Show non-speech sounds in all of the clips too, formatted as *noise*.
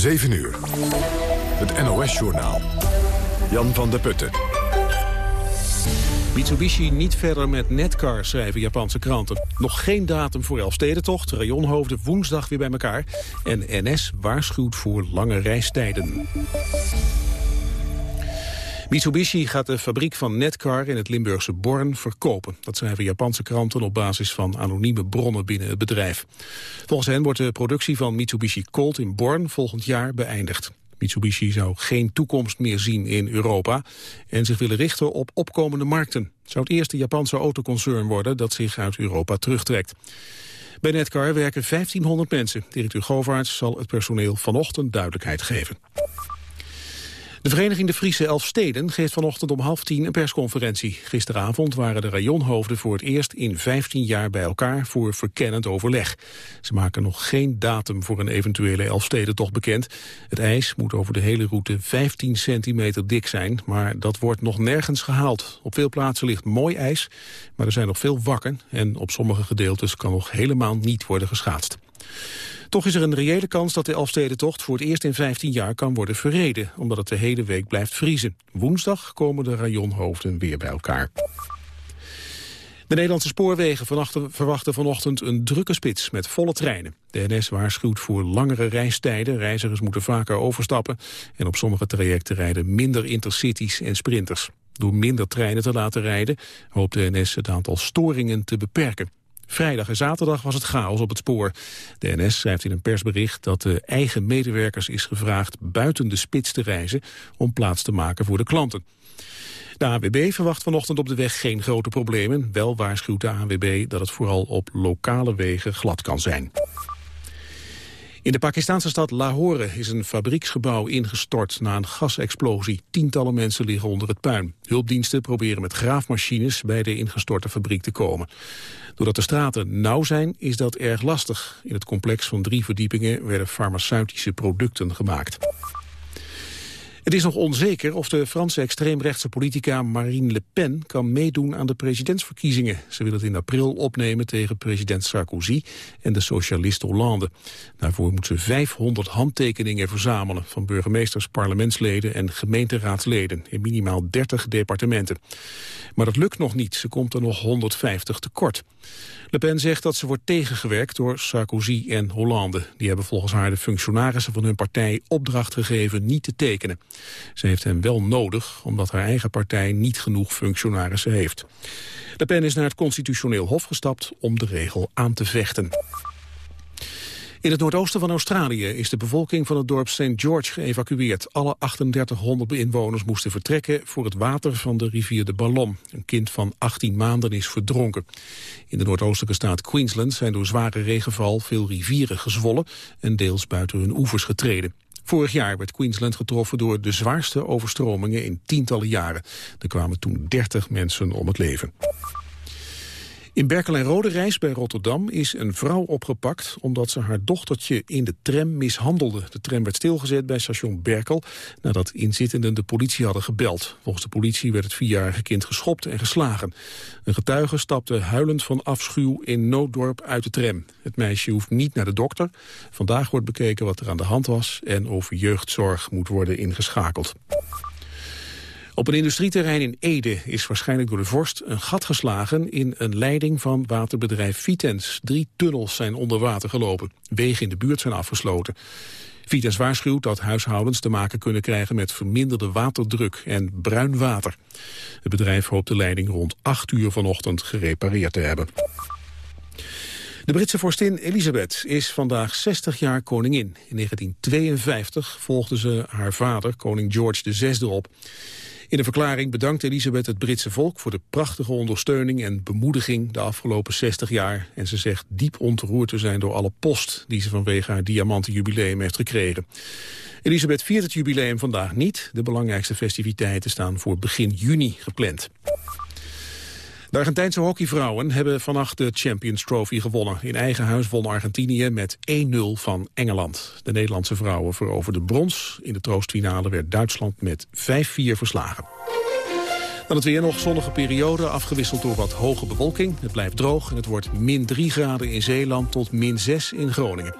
7 uur. Het NOS-journaal. Jan van der Putten. Mitsubishi niet verder met Netcar, schrijven Japanse kranten. Nog geen datum voor Elfstedentocht, rayonhoofden woensdag weer bij elkaar. En NS waarschuwt voor lange reistijden. Mitsubishi gaat de fabriek van Netcar in het Limburgse Born verkopen. Dat schrijven Japanse kranten op basis van anonieme bronnen binnen het bedrijf. Volgens hen wordt de productie van Mitsubishi Colt in Born volgend jaar beëindigd. Mitsubishi zou geen toekomst meer zien in Europa en zich willen richten op opkomende markten. Het zou het eerste Japanse autoconcern worden dat zich uit Europa terugtrekt. Bij Netcar werken 1500 mensen. Directeur Govaerts zal het personeel vanochtend duidelijkheid geven. De Vereniging de Friese Elfsteden geeft vanochtend om half tien een persconferentie. Gisteravond waren de rayonhoofden voor het eerst in 15 jaar bij elkaar voor verkennend overleg. Ze maken nog geen datum voor een eventuele Elfstedentocht bekend. Het ijs moet over de hele route 15 centimeter dik zijn, maar dat wordt nog nergens gehaald. Op veel plaatsen ligt mooi ijs, maar er zijn nog veel wakken en op sommige gedeeltes kan nog helemaal niet worden geschaatst. Toch is er een reële kans dat de Elfstedentocht voor het eerst in 15 jaar kan worden verreden, omdat het de hele week blijft vriezen. Woensdag komen de rayonhoofden weer bij elkaar. De Nederlandse spoorwegen verwachten vanochtend een drukke spits met volle treinen. De NS waarschuwt voor langere reistijden. Reizigers moeten vaker overstappen. En op sommige trajecten rijden minder intercities en sprinters. Door minder treinen te laten rijden hoopt de NS het aantal storingen te beperken. Vrijdag en zaterdag was het chaos op het spoor. De NS schrijft in een persbericht dat de eigen medewerkers is gevraagd buiten de spits te reizen om plaats te maken voor de klanten. De AWB verwacht vanochtend op de weg geen grote problemen. Wel waarschuwt de AWB dat het vooral op lokale wegen glad kan zijn. In de Pakistanse stad Lahore is een fabrieksgebouw ingestort na een gasexplosie. Tientallen mensen liggen onder het puin. Hulpdiensten proberen met graafmachines bij de ingestorte fabriek te komen. Doordat de straten nauw zijn, is dat erg lastig. In het complex van drie verdiepingen werden farmaceutische producten gemaakt. Het is nog onzeker of de Franse extreemrechtse politica Marine Le Pen kan meedoen aan de presidentsverkiezingen. Ze wil het in april opnemen tegen president Sarkozy en de socialist Hollande. Daarvoor moet ze 500 handtekeningen verzamelen van burgemeesters, parlementsleden en gemeenteraadsleden in minimaal 30 departementen. Maar dat lukt nog niet, ze komt er nog 150 tekort. Le Pen zegt dat ze wordt tegengewerkt door Sarkozy en Hollande. Die hebben volgens haar de functionarissen van hun partij opdracht gegeven niet te tekenen. Ze heeft hen wel nodig, omdat haar eigen partij niet genoeg functionarissen heeft. Le Pen is naar het constitutioneel hof gestapt om de regel aan te vechten. In het noordoosten van Australië is de bevolking van het dorp St. George geëvacueerd. Alle 3800 inwoners moesten vertrekken voor het water van de rivier de Ballon. Een kind van 18 maanden is verdronken. In de noordoostelijke staat Queensland zijn door zware regenval veel rivieren gezwollen en deels buiten hun oevers getreden. Vorig jaar werd Queensland getroffen door de zwaarste overstromingen in tientallen jaren. Er kwamen toen 30 mensen om het leven. In Berkel en Roderijs bij Rotterdam is een vrouw opgepakt... omdat ze haar dochtertje in de tram mishandelde. De tram werd stilgezet bij station Berkel... nadat inzittenden de politie hadden gebeld. Volgens de politie werd het vierjarige kind geschopt en geslagen. Een getuige stapte huilend van afschuw in Nooddorp uit de tram. Het meisje hoeft niet naar de dokter. Vandaag wordt bekeken wat er aan de hand was... en of jeugdzorg moet worden ingeschakeld. Op een industrieterrein in Ede is waarschijnlijk door de vorst een gat geslagen in een leiding van waterbedrijf Vitens. Drie tunnels zijn onder water gelopen. Wegen in de buurt zijn afgesloten. Vitens waarschuwt dat huishoudens te maken kunnen krijgen met verminderde waterdruk en bruin water. Het bedrijf hoopt de leiding rond 8 uur vanochtend gerepareerd te hebben. De Britse vorstin Elisabeth is vandaag 60 jaar koningin. In 1952 volgde ze haar vader, koning George VI, op. In een verklaring bedankt Elisabeth het Britse volk voor de prachtige ondersteuning en bemoediging de afgelopen 60 jaar. En ze zegt diep ontroerd te zijn door alle post die ze vanwege haar diamantenjubileum heeft gekregen. Elisabeth viert het jubileum vandaag niet. De belangrijkste festiviteiten staan voor begin juni gepland. De Argentijnse hockeyvrouwen hebben vannacht de Champions Trophy gewonnen. In eigen huis won Argentinië met 1-0 van Engeland. De Nederlandse vrouwen veroverden brons. In de troostfinale werd Duitsland met 5-4 verslagen. Dan het weer nog zonnige periode, afgewisseld door wat hoge bewolking. Het blijft droog en het wordt min 3 graden in Zeeland tot min 6 in Groningen.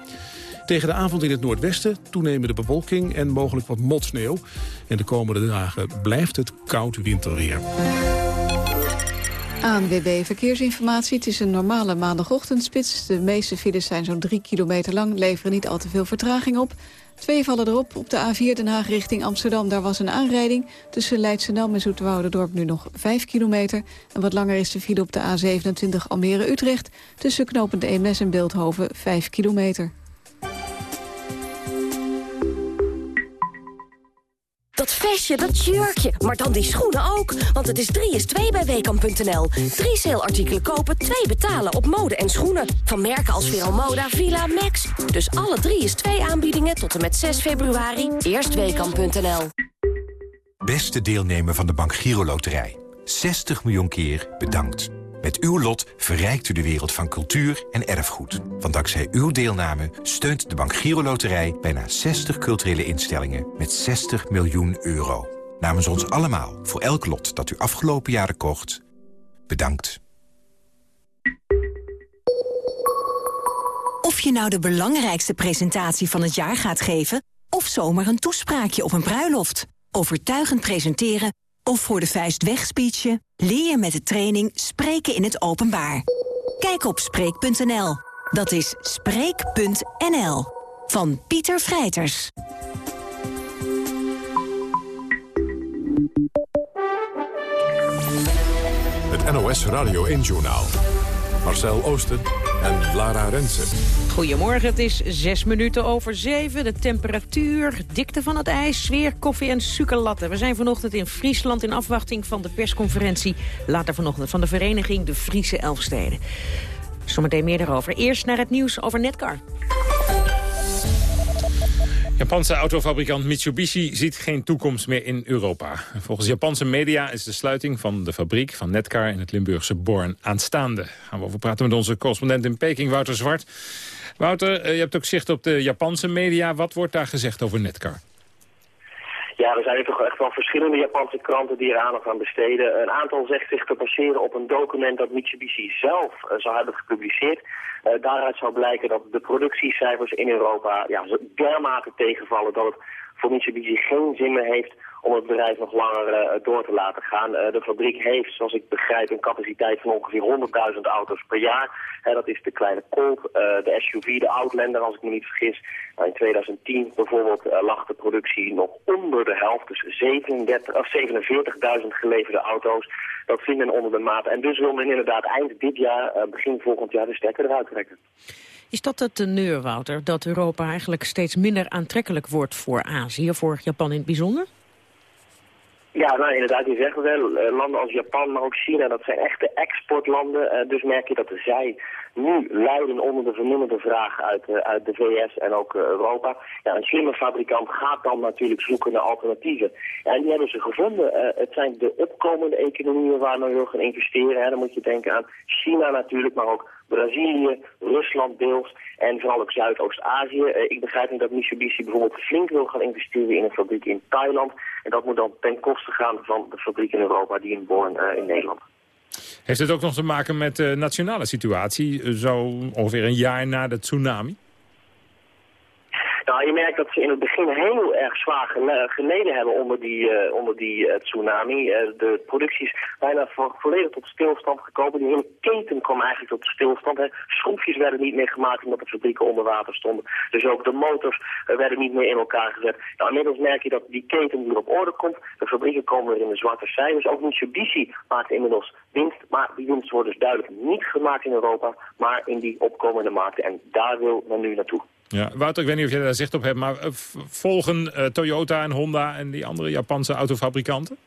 Tegen de avond in het noordwesten toenemende bewolking en mogelijk wat motsneeuw. En de komende dagen blijft het koud winterweer. ANWB Verkeersinformatie. Het is een normale maandagochtendspits. De meeste files zijn zo'n drie kilometer lang, leveren niet al te veel vertraging op. Twee vallen erop. Op de A4 Den Haag richting Amsterdam, daar was een aanrijding. Tussen Leidschendam en dorp nu nog 5 kilometer. En wat langer is de file op de A27 Almere-Utrecht. Tussen knopende Eemnes en Beeldhoven 5 kilometer. Dat vestje, dat jurkje, maar dan die schoenen ook. Want het is 3 is 2 bij Weekamp.nl. Drie saleartikelen kopen, twee betalen op mode en schoenen. Van merken als Moda, Villa, Max. Dus alle 3 is 2 aanbiedingen tot en met 6 februari. Eerst Weekamp.nl. Beste deelnemer van de Bank Giro Loterij. 60 miljoen keer bedankt. Met uw lot verrijkt u de wereld van cultuur en erfgoed. Want dankzij uw deelname steunt de Bank Giro Loterij... bijna 60 culturele instellingen met 60 miljoen euro. Namens ons allemaal, voor elk lot dat u afgelopen jaren kocht... bedankt. Of je nou de belangrijkste presentatie van het jaar gaat geven... of zomaar een toespraakje op een bruiloft. Overtuigend presenteren of voor de vuist leer je met de training Spreken in het Openbaar. Kijk op Spreek.nl. Dat is Spreek.nl. Van Pieter Vrijters. Het NOS Radio 1-journaal. Marcel Oosten en Lara Rensen. Goedemorgen, het is zes minuten over zeven. De temperatuur, dikte van het ijs, sfeer, koffie en suikerlatten. We zijn vanochtend in Friesland in afwachting van de persconferentie... later vanochtend van de vereniging De Friese Elfsteden. Zometeen meer daarover. Eerst naar het nieuws over Netcar. Japanse autofabrikant Mitsubishi ziet geen toekomst meer in Europa. Volgens Japanse media is de sluiting van de fabriek van Netcar in het Limburgse Born aanstaande. Gaan we over praten met onze correspondent in Peking, Wouter Zwart. Wouter, eh, je hebt ook zicht op de Japanse media. Wat wordt daar gezegd over Netcar? Ja, er zijn toch echt wel verschillende Japanse kranten die er aandacht aan besteden. Een aantal zegt zich te baseren op een document dat Mitsubishi zelf uh, zou hebben gepubliceerd. Uh, daaruit zou blijken dat de productiecijfers in Europa ja, dermate tegenvallen dat het voor Mitsubishi geen zin meer heeft om het bedrijf nog langer uh, door te laten gaan. Uh, de fabriek heeft, zoals ik begrijp, een capaciteit van ongeveer 100.000 auto's per jaar. Dat is de kleine Colt, de SUV, de Outlander, als ik me niet vergis. Nou, in 2010 bijvoorbeeld lag de productie nog onder de helft, dus 47.000 geleverde auto's. Dat vindt men onder de maat. En dus wil men inderdaad eind dit jaar, begin volgend jaar, de stekker eruit trekken. Is dat het teneur, Wouter, dat Europa eigenlijk steeds minder aantrekkelijk wordt voor Azië, voor Japan in het bijzonder? Ja, nou inderdaad, je zegt wel. Eh, landen als Japan, maar ook China, dat zijn echte exportlanden. Uh, dus merk je dat zij nu lijden onder de verminderde vraag uit, uh, uit de VS en ook Europa. Ja, een slimme fabrikant gaat dan natuurlijk zoeken naar alternatieven. En die hebben ze gevonden. het zijn de opkomende economieën waar men wil gaan investeren. Dan moet je denken aan China natuurlijk, maar ook Brazilië, Rusland deels en vooral ook Zuidoost-Azië. ik begrijp niet dat Mitsubishi bijvoorbeeld flink wil gaan investeren in een fabriek in Thailand. En dat moet dan ten koste gaan van de fabriek in Europa die in Born uh, in Nederland. Heeft het ook nog te maken met de nationale situatie, zo ongeveer een jaar na de tsunami? Nou, je merkt dat ze in het begin heel erg zwaar geleden hebben onder die, uh, onder die uh, tsunami. Uh, de productie bijna volledig tot stilstand gekomen. Die hele keten kwam eigenlijk tot stilstand. Schroefjes werden niet meer gemaakt omdat de fabrieken onder water stonden. Dus ook de motors werden niet meer in elkaar gezet. Nou, inmiddels merk je dat die keten weer op orde komt. De fabrieken komen weer in de zwarte cijfers. Ook Mitsubishi maakt inmiddels winst. Maar die winst wordt dus duidelijk niet gemaakt in Europa, maar in die opkomende markten. En daar wil men nu naartoe. Ja, Wouter, ik weet niet of jij daar zicht op hebt, maar eh, volgen uh, Toyota en Honda en die andere Japanse autofabrikanten?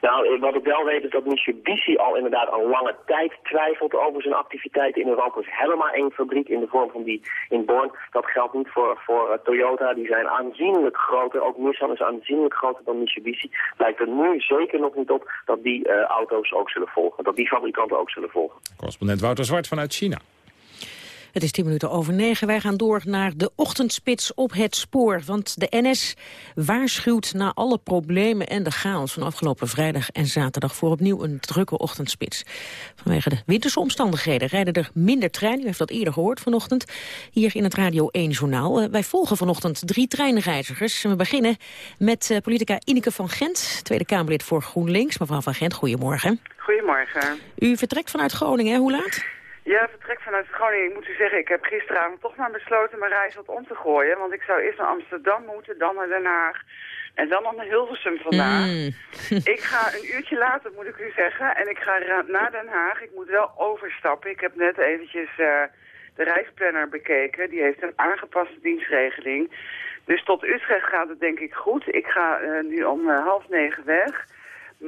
Nou, eh, wat ik wel weet is dat Mitsubishi al inderdaad al lange tijd twijfelt over zijn activiteiten in Europa. Er is helemaal één fabriek in de vorm van die in Born. Dat geldt niet voor, voor Toyota, die zijn aanzienlijk groter. Ook Nissan is aanzienlijk groter dan Mitsubishi. Lijkt er nu zeker nog niet op dat die uh, auto's ook zullen volgen. Dat die fabrikanten ook zullen volgen. Correspondent Wouter Zwart vanuit China. Het is tien minuten over negen. Wij gaan door naar de ochtendspits op het spoor. Want de NS waarschuwt na alle problemen en de chaos van afgelopen vrijdag en zaterdag voor opnieuw een drukke ochtendspits. Vanwege de winterse omstandigheden rijden er minder treinen. U heeft dat eerder gehoord vanochtend hier in het Radio 1 Journaal. Eh, wij volgen vanochtend drie treinreizigers. We beginnen met uh, politica Ineke van Gent, Tweede Kamerlid voor GroenLinks. Mevrouw van Gent, goedemorgen. Goedemorgen. U vertrekt vanuit Groningen, hoe laat? Ja, vertrek vanuit Groningen. Ik moet u zeggen, ik heb gisteravond toch maar besloten mijn reis wat om te gooien. Want ik zou eerst naar Amsterdam moeten, dan naar Den Haag. En dan nog naar Hilversum vandaag. Mm. *laughs* ik ga een uurtje later, moet ik u zeggen. En ik ga naar Den Haag. Ik moet wel overstappen. Ik heb net eventjes uh, de reisplanner bekeken. Die heeft een aangepaste dienstregeling. Dus tot Utrecht gaat het denk ik goed. Ik ga uh, nu om uh, half negen weg.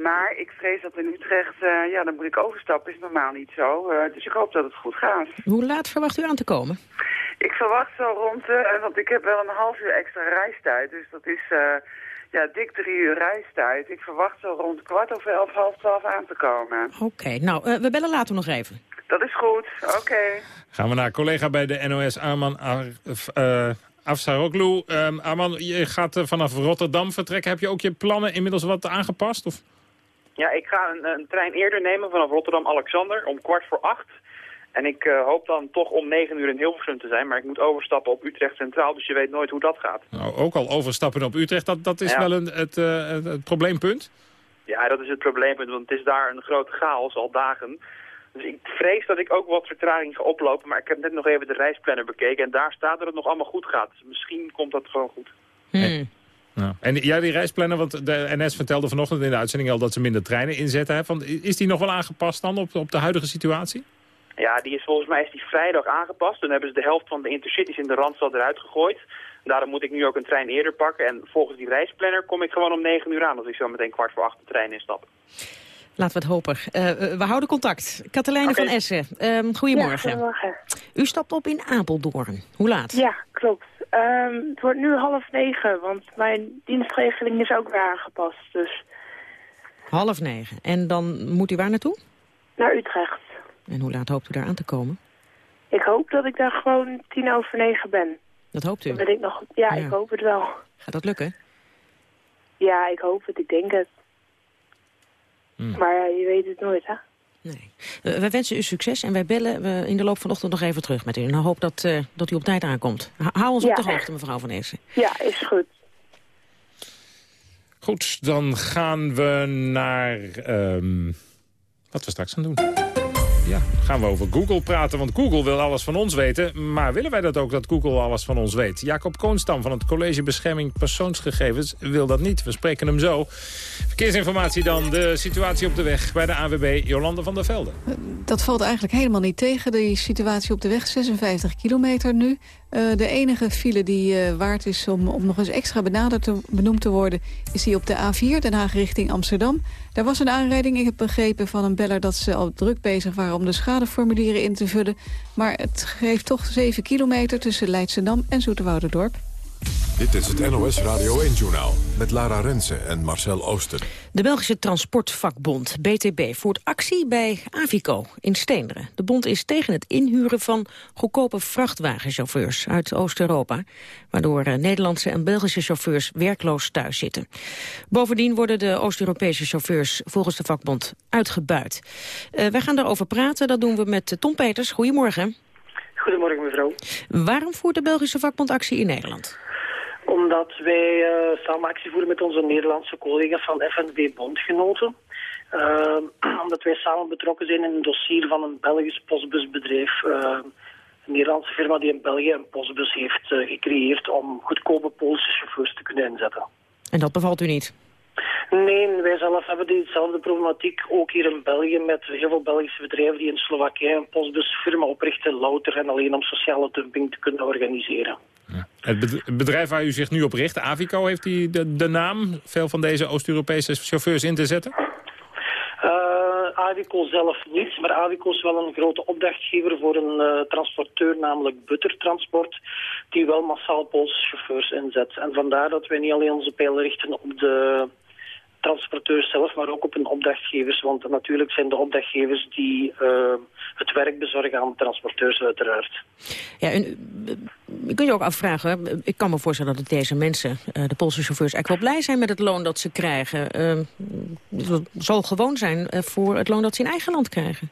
Maar ik vrees dat in Utrecht, uh, ja, dan moet ik overstappen. Is normaal niet zo. Uh, dus ik hoop dat het goed gaat. Hoe laat verwacht u aan te komen? Ik verwacht zo rond, uh, want ik heb wel een half uur extra reistijd. Dus dat is ja, dik drie uur reistijd. Ik verwacht zo rond kwart over elf, half twaalf aan te komen. Oké, nou, we bellen later nog even. Dat is goed, oké. Gaan we naar collega bij de NOS, Arman Ar Afsaroglu. Um, Arman, je gaat vanaf Rotterdam vertrekken. Heb je ook je plannen inmiddels wat aangepast? Of? Ja, ik ga een, een trein eerder nemen vanaf Rotterdam-Alexander om kwart voor acht. En ik uh, hoop dan toch om negen uur in Hilversum te zijn. Maar ik moet overstappen op Utrecht Centraal, dus je weet nooit hoe dat gaat. Nou, ook al overstappen op Utrecht, dat, dat is wel een, het, uh, het, probleempunt? Ja, dat is het probleempunt, want het is daar een grote chaos al dagen. Dus ik vrees dat ik ook wat vertraging ga oplopen. Maar ik heb net nog even de reisplanner bekeken en daar staat dat het nog allemaal goed gaat. Dus misschien komt dat gewoon goed. Hmm. Ja. En jij die reisplanner, want de NS vertelde vanochtend in de uitzending al dat ze minder treinen inzetten. Hè? Van, is die nog wel aangepast dan op, op de huidige situatie? Ja, die is volgens mij is die vrijdag aangepast. Dan hebben ze de helft van de intercities in de Randstad eruit gegooid. Daarom moet ik nu ook een trein eerder pakken. En volgens die reisplanner kom ik gewoon om 9 uur aan als ik zo meteen kwart voor acht de trein instap. Laten we het hopen. Uh, we houden contact. Katelijne okay. van Essen, uh, goedemorgen. Ja, goedemorgen. U stapt op in Apeldoorn. Hoe laat? Ja, klopt. Um, het wordt nu half negen, want mijn dienstregeling is ook weer aangepast. Dus. Half negen. En dan moet u waar naartoe? Naar Utrecht. En hoe laat hoopt u daar aan te komen? Ik hoop dat ik daar gewoon tien over negen ben. Dat hoopt u? Dan ben ik nog... ja, ja, ik hoop het wel. Gaat dat lukken? Ja, ik hoop het. Ik denk het. Hmm. Maar je weet het nooit, hè? Nee. Uh, wij wensen u succes en wij bellen uh, in de loop van de ochtend nog even terug met u. En dan hoop dat, uh, dat u op tijd aankomt. Hou ons ja. op de hoogte, mevrouw Van Essen. Ja, is goed. Goed, dan gaan we naar um, wat we straks gaan doen. Ja, gaan we over Google praten, want Google wil alles van ons weten. Maar willen wij dat ook, dat Google alles van ons weet? Jacob Koonstam van het College Bescherming Persoonsgegevens wil dat niet. We spreken hem zo. Verkeersinformatie dan, de situatie op de weg bij de AWB Jolande van der Velde. Dat valt eigenlijk helemaal niet tegen, die situatie op de weg. 56 kilometer nu. Uh, de enige file die uh, waard is om, om nog eens extra benaderd te, benoemd te worden... is die op de A4, Den Haag richting Amsterdam. Daar was een aanrijding. Ik heb begrepen van een beller dat ze al druk bezig waren... om de schadeformulieren in te vullen. Maar het geeft toch 7 kilometer tussen Leidschendam en Zoeterwouderdorp. Dit is het NOS Radio 1-journaal met Lara Rensen en Marcel Ooster. De Belgische Transportvakbond, BTB, voert actie bij Avico in Steenderen. De bond is tegen het inhuren van goedkope vrachtwagenchauffeurs uit Oost-Europa... waardoor Nederlandse en Belgische chauffeurs werkloos thuis zitten. Bovendien worden de Oost-Europese chauffeurs volgens de vakbond uitgebuit. Uh, wij gaan daarover praten, dat doen we met Tom Peters. Goedemorgen. Goedemorgen mevrouw. Waarom voert de Belgische vakbond actie in Nederland? Omdat wij uh, samen actie voeren met onze Nederlandse collega's van FNV Bondgenoten. Uh, *clears throat* omdat wij samen betrokken zijn in een dossier van een Belgisch postbusbedrijf. Uh, een Nederlandse firma die in België een postbus heeft gecreëerd om goedkope Poolse chauffeurs te kunnen inzetten. En dat bevalt u niet? Nee, wij zelf hebben diezelfde problematiek ook hier in België met heel veel Belgische bedrijven die in Slowakije een postbusfirma oprichten, louter en alleen om sociale dumping te kunnen organiseren. Het bedrijf waar u zich nu op richt, Avico, heeft die de, naam veel van deze Oost-Europese chauffeurs in te zetten? Uh, Avico zelf niet, maar Avico is wel een grote opdrachtgever voor een uh, transporteur, namelijk Butter Transport, die wel massaal Poolse chauffeurs inzet. En vandaar dat wij niet alleen onze pijlen richten op de transporteurs zelf, maar ook op hun opdrachtgevers. Want natuurlijk zijn de opdrachtgevers die uh, het werk bezorgen aan de transporteurs uiteraard. Ja, en ik kun je ook afvragen, ik kan me voorstellen dat deze mensen, de Poolse chauffeurs, eigenlijk wel blij zijn met het loon dat ze krijgen. het zal gewoon zijn voor het loon dat ze in eigen land krijgen.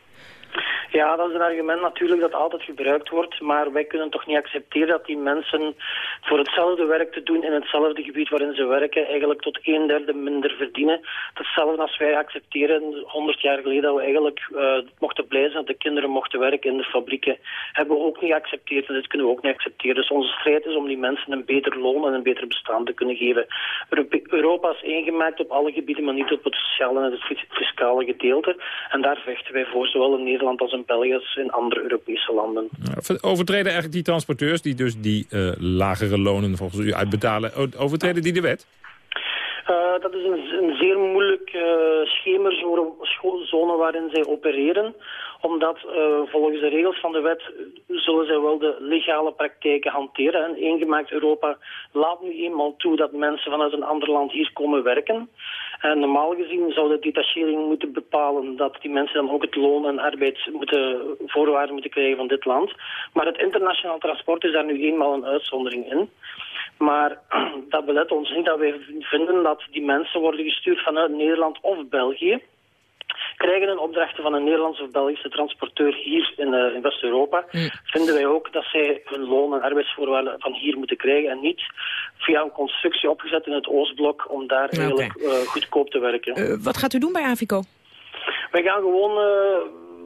Ja, dat is een argument natuurlijk dat altijd gebruikt wordt. Maar wij kunnen toch niet accepteren dat die mensen voor hetzelfde werk te doen in hetzelfde gebied waarin ze werken eigenlijk tot een derde minder verdienen. Hetzelfde als wij accepteren 100 jaar geleden dat we eigenlijk uh, mochten blij zijn dat de kinderen mochten werken in de fabrieken. Hebben we ook niet geaccepteerd en dit kunnen we ook niet accepteren. Dus onze strijd is om die mensen een beter loon en een beter bestaan te kunnen geven. Europa is ingemaakt op alle gebieden, maar niet op het sociale en het fiscale gedeelte. En daar vechten wij voor, zowel in Nederland als in Belgiërs in andere Europese landen. Overtreden eigenlijk die transporteurs die dus die uh, lagere lonen volgens u uitbetalen, overtreden die de wet? Uh, dat is een, een zeer moeilijk uh, schemerzone waarin zij opereren omdat uh, volgens de regels van de wet zullen zij wel de legale praktijken hanteren. En eengemaakt Europa laat nu eenmaal toe dat mensen vanuit een ander land hier komen werken. En normaal gezien zou de detachering moeten bepalen dat die mensen dan ook het loon en arbeidsvoorwaarden moeten krijgen van dit land. Maar het internationaal transport is daar nu eenmaal een uitzondering in. Maar *clears throat* dat belet ons niet dat wij vinden dat die mensen worden gestuurd vanuit Nederland of België krijgen een opdrachten van een Nederlandse of Belgische transporteur hier in, uh, in West-Europa, mm. vinden wij ook dat zij hun loon en arbeidsvoorwaarden van hier moeten krijgen en niet via een constructie opgezet in het Oostblok om daar eigenlijk uh, goedkoop te werken. Uh, wat gaat u doen bij Avico? Wij gaan gewoon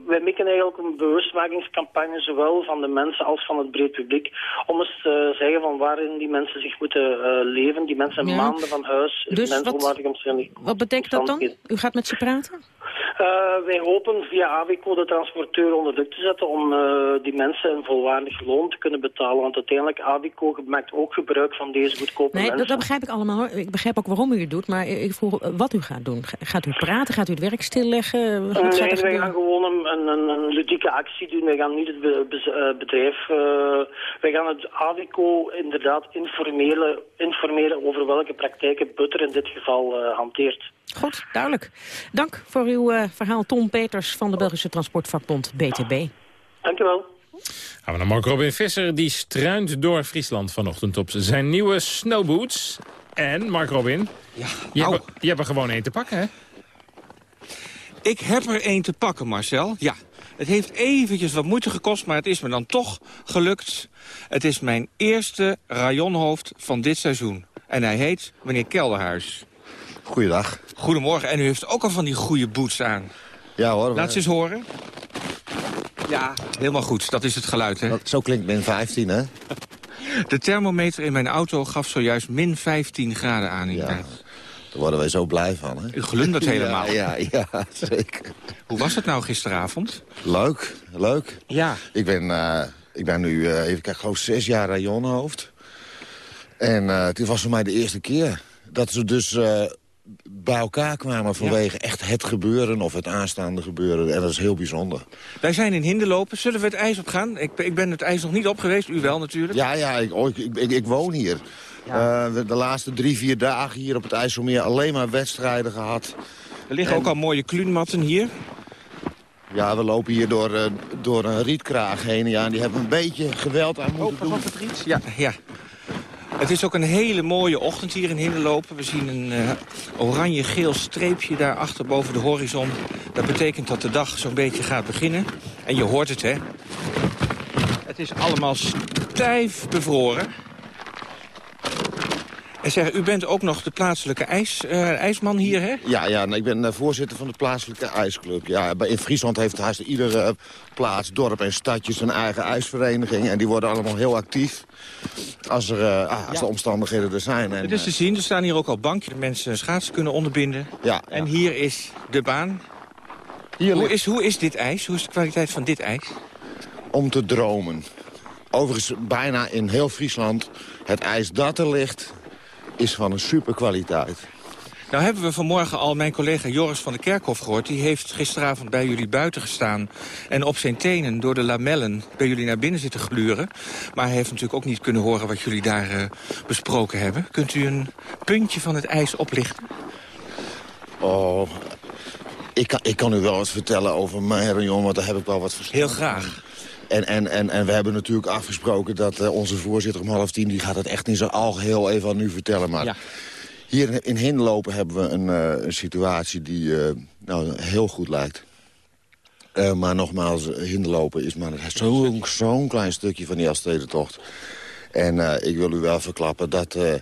wij mikken eigenlijk een bewustmakingscampagne, zowel van de mensen als van het breed publiek, om eens te zeggen van waarin die mensen zich moeten uh, leven. Die mensen ja. maanden van huis, dus wat, wat betekent dat dan? U gaat met ze praten? Uh, wij hopen via Avico de transporteur onder druk te zetten om uh, die mensen een volwaardig loon te kunnen betalen. Want uiteindelijk Avico maakt ook gebruik van deze goedkope nee, mensen. Dat, dat begrijp ik allemaal hoor. Ik begrijp ook waarom u het doet. Maar ik vroeg wat u gaat doen. Gaat u praten? Gaat u het werk stilleggen? Wat nee, wij gaan gewoon een, een, een, ludieke actie doen. Wij gaan niet het bedrijf... Uh, wij gaan het Avico inderdaad informeren, informeren over welke praktijken Butter in dit geval hanteert. Goed, duidelijk. Dank voor uw uh, verhaal Tom Peters van de Belgische Transportvakbond BTB. Dank u wel. Gaan we naar Mark Robin Visser. Die struint door Friesland vanochtend op zijn nieuwe snowboots. En, Mark Robin, ja, je, hebt, je hebt er gewoon één te pakken, hè? Ik heb er één te pakken, Marcel. Ja, het heeft eventjes wat moeite gekost, maar het is me dan toch gelukt. Het is mijn eerste rayonhoofd van dit seizoen. En hij heet meneer Kelderhuis. Goeiedag. Goedemorgen. En u heeft ook al van die goede boots aan. Ja hoor. Laat ze eens horen. Ja, helemaal goed. Dat is het geluid, hè? zo klinkt min 15, hè? De thermometer in mijn auto gaf zojuist min 15 graden aan. Ja, daar worden wij zo blij van, hè? U glundert helemaal. Ja, ja, ja, *laughs* zeker. Hoe was het nou gisteravond? Leuk, leuk. Ja. Ik ben, uh, ik ben nu, uh, even kijken, gewoon zes jaar rayonhoofd. En uh, het was voor mij de eerste keer dat ze dus bij elkaar kwamen vanwege echt het gebeuren of het aanstaande gebeuren. En dat is heel bijzonder. Wij zijn in Hinderlopen. Zullen we het ijs op gaan? Ik, ik ben het ijs nog niet op geweest. U wel natuurlijk. Ja, ja ik, oh, ik, ik, ik woon hier. Ja. Uh, de laatste drie, vier dagen hier op het IJsselmeer alleen maar wedstrijden gehad. Er liggen ook al mooie kluunmatten hier. Ja, we lopen hier door, uh, door een rietkraag heen. Ja, en die hebben een beetje geweld aan moeten oh, doen. het riet? Ja, ja. Het is ook een hele mooie ochtend hier in Hinderlopen. We zien een uh, oranje-geel streepje daar achter boven de horizon. Dat betekent dat de dag zo'n beetje gaat beginnen. En je hoort het, hè? Het is allemaal stijf bevroren. En zeg, u bent ook nog de plaatselijke ijs, uh, ijsman hier, hè? Ja, ja ik ben uh, voorzitter van de plaatselijke ijsclub. Ja, in Friesland heeft haast iedere plaats, dorp en stadje zijn eigen ijsvereniging. En die worden allemaal heel actief als, er, uh, als ja. de omstandigheden er zijn. En, Het is te zien, er staan hier ook al bankjes. De mensen schaatsen kunnen onderbinden. Ja, en hier is de baan. Hier hoe, is, hoe is dit ijs? Hoe is de kwaliteit van dit ijs? Om te dromen. Overigens bijna in heel Friesland het ijs dat er ligt is van een superkwaliteit. Nou hebben we vanmorgen al mijn collega Joris van der Kerkhof gehoord. Die heeft gisteravond bij jullie buiten gestaan... en op zijn tenen door de lamellen bij jullie naar binnen zitten gluren. Maar hij heeft natuurlijk ook niet kunnen horen wat jullie daar uh, besproken hebben. Kunt u een puntje van het ijs oplichten? Oh, ik kan, ik kan u wel wat vertellen over mijn rayon, want daar heb ik wel wat verstand Heel graag. En, en, en, en we hebben natuurlijk afgesproken dat uh, onze voorzitter om half tien... die gaat het echt in zijn algeheel even aan u vertellen. Maar Ja. hier in Hinlopen hebben we een, uh, een situatie die uh, nou, heel goed lijkt. Uh, maar nogmaals, Hinderlopen is maar zo'n zo klein stukje van die Elfstedentocht. En uh, ik wil u wel verklappen dat, uh,